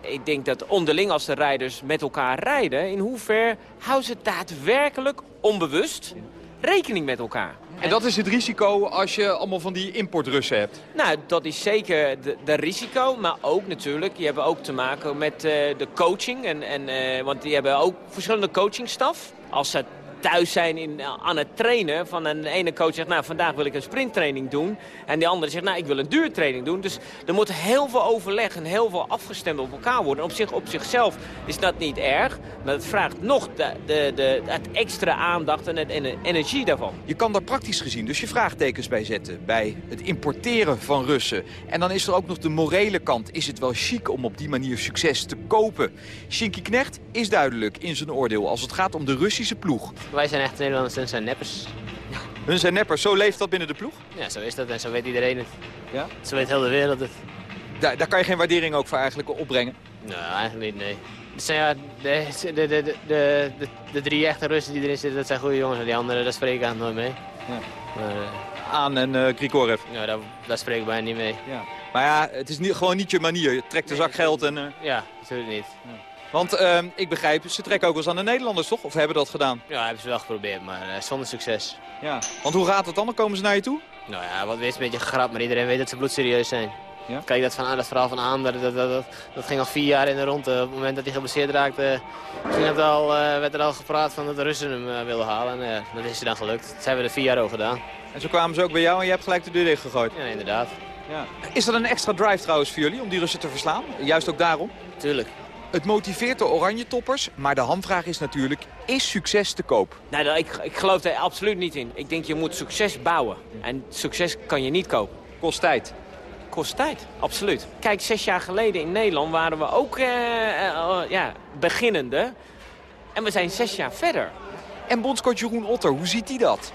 Ik denk dat onderling als de rijders met elkaar rijden... in hoever houden ze daadwerkelijk onbewust rekening met elkaar. En dat is het risico als je allemaal van die importrussen hebt? Nou, dat is zeker de, de risico. Maar ook natuurlijk, die hebben ook te maken met uh, de coaching. En, en, uh, want die hebben ook verschillende coachingstaf. Als thuis zijn in, aan het trainen. Van een ene coach zegt, nou vandaag wil ik een sprinttraining doen. En die andere zegt, nou ik wil een duurtraining doen. Dus er moet heel veel overleg en heel veel afgestemd op elkaar worden. op, zich, op zichzelf is dat niet erg. Maar het vraagt nog de, de, de, het extra aandacht en het energie daarvan. Je kan daar praktisch gezien dus je vraagtekens bij zetten. Bij het importeren van Russen. En dan is er ook nog de morele kant. Is het wel chic om op die manier succes te kopen? Shinky Knecht is duidelijk in zijn oordeel als het gaat om de Russische ploeg. Wij zijn echt Nederlanders en zijn neppers. Hun zijn neppers, zo leeft dat binnen de ploeg? Ja, zo is dat en zo weet iedereen het. Ja? Zo weet heel de wereld het. Daar, daar kan je geen waardering ook voor eigenlijk opbrengen? Nee, eigenlijk niet, nee. Ja, de, de, de, de, de, drie echte Russen die erin zitten, dat zijn goede jongens. En die anderen, daar spreek ik eigenlijk nooit mee. Ja. Maar, uh, Aan en uh, Grigorev? Ja, daar, daar spreek ik bijna niet mee. Ja. Maar ja, het is niet, gewoon niet je manier. Je trekt de zak geld en... Uh... Ja, natuurlijk niet. Ja. Want uh, ik begrijp, ze trekken ook wel eens aan de Nederlanders, toch? Of hebben dat gedaan? Ja, hebben ze wel geprobeerd, maar uh, zonder succes. Ja. Want hoe gaat het dan? Dan komen ze naar je toe? Nou ja, wat is een beetje gegrap, maar iedereen weet dat ze bloedserieus zijn. Ja? Kijk, dat, van, dat verhaal van Ander, dat, dat, dat, dat ging al vier jaar in de ronde. Op het moment dat hij geblesseerd raakte, ging het al, uh, werd er al gepraat van dat de Russen hem uh, wilden halen. En dat is er dan gelukt. Dat hebben we er vier jaar over gedaan. En zo kwamen ze ook bij jou en je hebt gelijk de deur dichtgegooid. Ja, inderdaad. Ja. Is dat een extra drive trouwens voor jullie om die Russen te verslaan? Juist ook daarom? Tuurlijk. Het motiveert de oranje toppers, maar de hamvraag is natuurlijk, is succes te koop? Nee, ik, ik geloof daar absoluut niet in. Ik denk je moet succes bouwen. En succes kan je niet kopen. Kost tijd. Kost tijd, absoluut. Kijk, zes jaar geleden in Nederland waren we ook uh, uh, ja, beginnende. En we zijn zes jaar verder. En bondscoach Jeroen Otter, hoe ziet hij dat?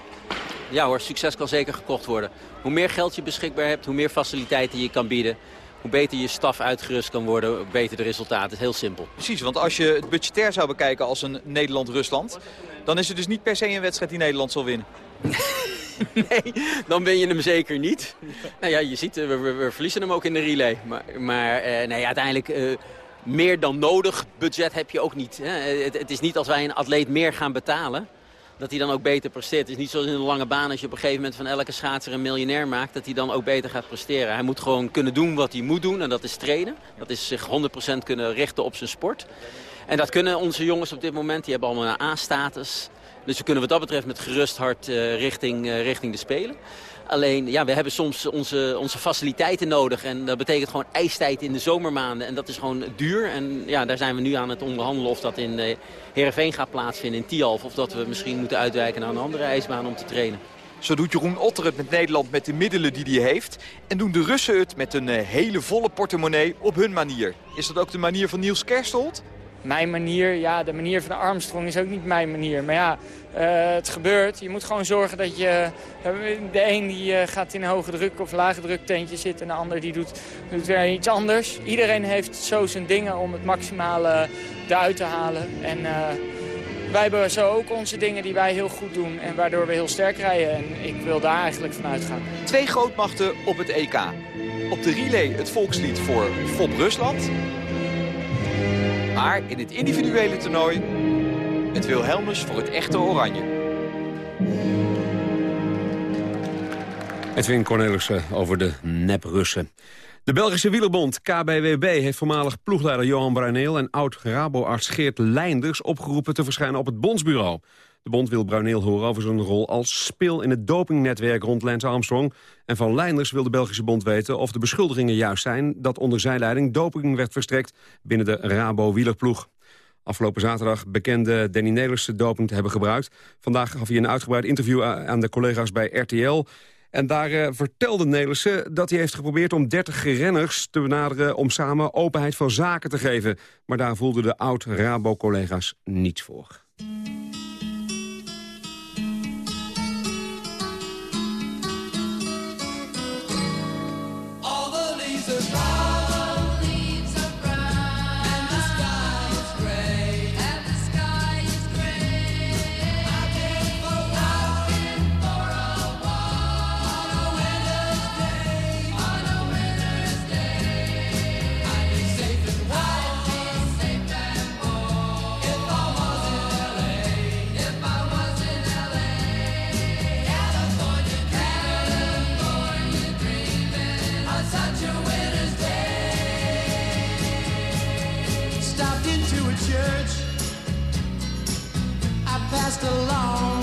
Ja hoor, succes kan zeker gekocht worden. Hoe meer geld je beschikbaar hebt, hoe meer faciliteiten je kan bieden hoe beter je staf uitgerust kan worden, hoe beter de resultaten. Het is heel simpel. Precies, want als je het budgetair zou bekijken als een Nederland-Rusland... dan is het dus niet per se een wedstrijd die Nederland zal winnen. nee, dan ben je hem zeker niet. Nou ja, je ziet, we, we, we verliezen hem ook in de relay. Maar, maar eh, nee, uiteindelijk... Uh, meer dan nodig budget heb je ook niet. Hè? Het, het is niet als wij een atleet meer gaan betalen dat hij dan ook beter presteert. Het is niet zoals in een lange baan als je op een gegeven moment van elke schaatser een miljonair maakt... dat hij dan ook beter gaat presteren. Hij moet gewoon kunnen doen wat hij moet doen en dat is trainen. Dat is zich 100% kunnen richten op zijn sport. En dat kunnen onze jongens op dit moment. Die hebben allemaal een A-status. Dus we kunnen wat dat betreft met gerust hart uh, richting, uh, richting de Spelen. Alleen, ja, we hebben soms onze, onze faciliteiten nodig. En dat betekent gewoon ijstijd in de zomermaanden. En dat is gewoon duur. En ja, daar zijn we nu aan het onderhandelen of dat in uh, Heerenveen gaat plaatsvinden, in Tialf. Of dat we misschien moeten uitwijken naar een andere ijsbaan om te trainen. Zo doet Jeroen Otter het met Nederland met de middelen die hij heeft. En doen de Russen het met een hele volle portemonnee op hun manier. Is dat ook de manier van Niels Kerstelt? Mijn manier, ja, de manier van Armstrong is ook niet mijn manier. Maar ja, uh, het gebeurt. Je moet gewoon zorgen dat je... De een die uh, gaat in een hoge druk of lage druk tentje zitten. En de ander die doet, doet weer iets anders. Iedereen heeft zo zijn dingen om het maximale eruit te halen. En wij hebben zo ook onze dingen die wij heel goed doen. En waardoor we heel sterk rijden. En ik wil daar eigenlijk van uitgaan. Twee grootmachten op het EK. Op de relay het volkslied voor FOP Rusland. Maar in het individuele toernooi het Wilhelmus voor het echte oranje. Edwin Cornelissen over de nep-Russen. De Belgische wielerbond KBWB heeft voormalig ploegleider Johan Bruineel... en oud-Rabo-arts Geert Leinders opgeroepen te verschijnen op het bondsbureau. De bond wil Bruineel horen over zijn rol als speel in het dopingnetwerk rond Lance Armstrong. En van Leinders wil de Belgische bond weten of de beschuldigingen juist zijn... dat onder zijn leiding doping werd verstrekt binnen de Rabo-wielerploeg. Afgelopen zaterdag bekende Danny Nelissen de doping te hebben gebruikt. Vandaag gaf hij een uitgebreid interview aan de collega's bij RTL. En daar uh, vertelde Nelissen dat hij heeft geprobeerd om 30 renners te benaderen... om samen openheid van zaken te geven. Maar daar voelden de oud-Rabo-collega's niets voor. Passed along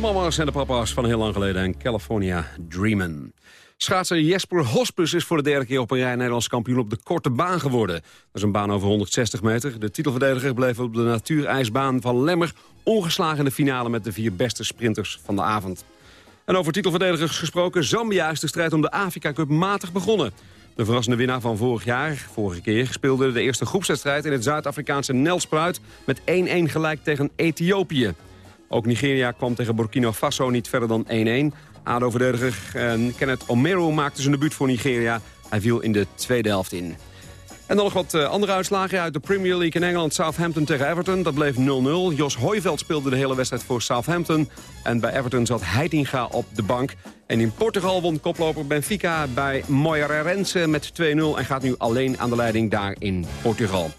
mama's en de papa's van heel lang geleden en California Dreamen. Schaatser Jesper Hospus is voor de derde keer op een rij Nederlands kampioen op de korte baan geworden. Dat is een baan over 160 meter. De titelverdediger bleef op de natuurijsbaan van Lemmer ongeslagen in de finale met de vier beste sprinters van de avond. En over titelverdedigers gesproken, Zambia is de strijd om de Afrika Cup matig begonnen. De verrassende winnaar van vorig jaar, vorige keer, speelde de eerste groepswedstrijd in het Zuid-Afrikaanse Nelspruit met 1-1 gelijk tegen Ethiopië. Ook Nigeria kwam tegen Burkina Faso niet verder dan 1-1. ADO-verdediger Kenneth Omero maakte zijn debuut voor Nigeria. Hij viel in de tweede helft in. En dan nog wat eh, andere uitslagen uit de Premier League in Engeland. Southampton tegen Everton, dat bleef 0-0. Jos Hooiveld speelde de hele wedstrijd voor Southampton. En bij Everton zat Heitinga op de bank. En in Portugal won koploper Benfica bij Moreirense met 2-0... en gaat nu alleen aan de leiding daar in Portugal.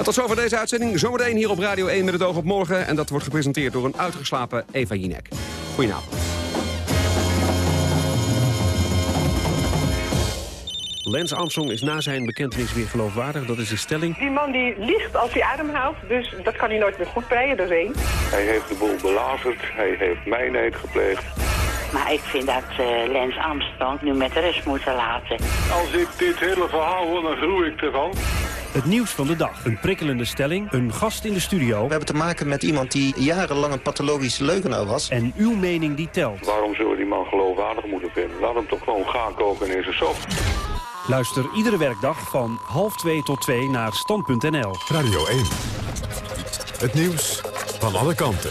En tot zover deze uitzending. Zometeen hier op Radio 1 met het oog op morgen. En dat wordt gepresenteerd door een uitgeslapen Eva Jinek. Goedenavond. Lance Armstrong is na zijn bekentenis weer geloofwaardig. Dat is de stelling. Die man die liegt als hij ademhaalt, dus dat kan hij nooit meer goed breien, dat is één. Hij heeft de boel belazerd, hij heeft mijnheid gepleegd. Maar ik vind dat uh, Lance Armstrong nu met rust moeten laten. Als ik dit hele verhaal hoor, dan groei ik ervan. Het nieuws van de dag. Een prikkelende stelling. Een gast in de studio. We hebben te maken met iemand die jarenlang een pathologische leugenaar was. En uw mening die telt. Waarom zullen we die man geloofwaardig moeten vinden? Laat hem toch gewoon gaan koken in zijn sop. Luister iedere werkdag van half 2 tot 2 naar stand.nl. Radio 1. Het nieuws van alle kanten.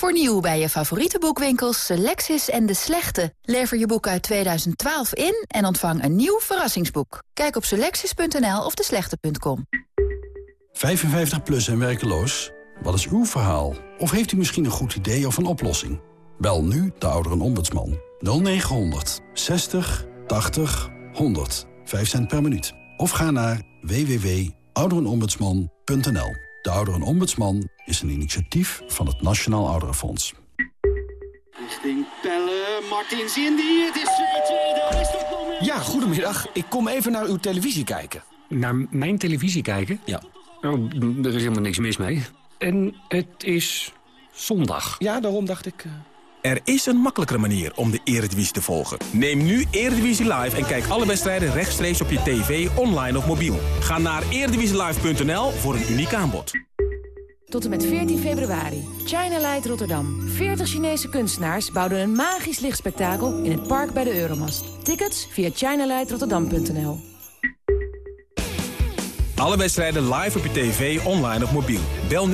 Voor nieuw bij je favoriete boekwinkels Selectis en De Slechte. Lever je boek uit 2012 in en ontvang een nieuw verrassingsboek. Kijk op selectis.nl of deslechte.com. 55 plus en werkeloos? Wat is uw verhaal? Of heeft u misschien een goed idee of een oplossing? Bel nu de ouderenombudsman. 0900 60 80 100. 5 cent per minuut. Of ga naar www.ouderenombudsman.nl. De Ouderenombudsman is een initiatief van het Nationaal Ouderenfonds. Richting Pelle, Martins Indy, het is 2-2, daar is toch nog meer... Ja, goedemiddag. Ik kom even naar uw televisie kijken. Naar mijn televisie kijken? Ja. Oh, er is helemaal niks mis mee. En het is zondag. Ja, daarom dacht ik... Uh... Er is een makkelijkere manier om de Eredivisie te volgen. Neem nu Eredivisie Live en kijk alle wedstrijden rechtstreeks op je tv, online of mobiel. Ga naar eredivisielive.nl voor een uniek aanbod. Tot en met 14 februari. China Light Rotterdam. 40 Chinese kunstenaars bouwden een magisch lichtspektakel in het park bij de Euromast. Tickets via chinalightrotterdam.nl. Alle wedstrijden live op je tv, online of mobiel. Bel 0909-0101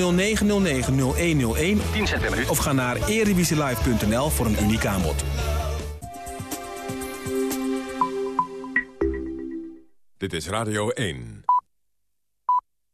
10 cent per minuut. of ga naar eredivisielive.nl voor een uniek aanbod. Dit is Radio 1.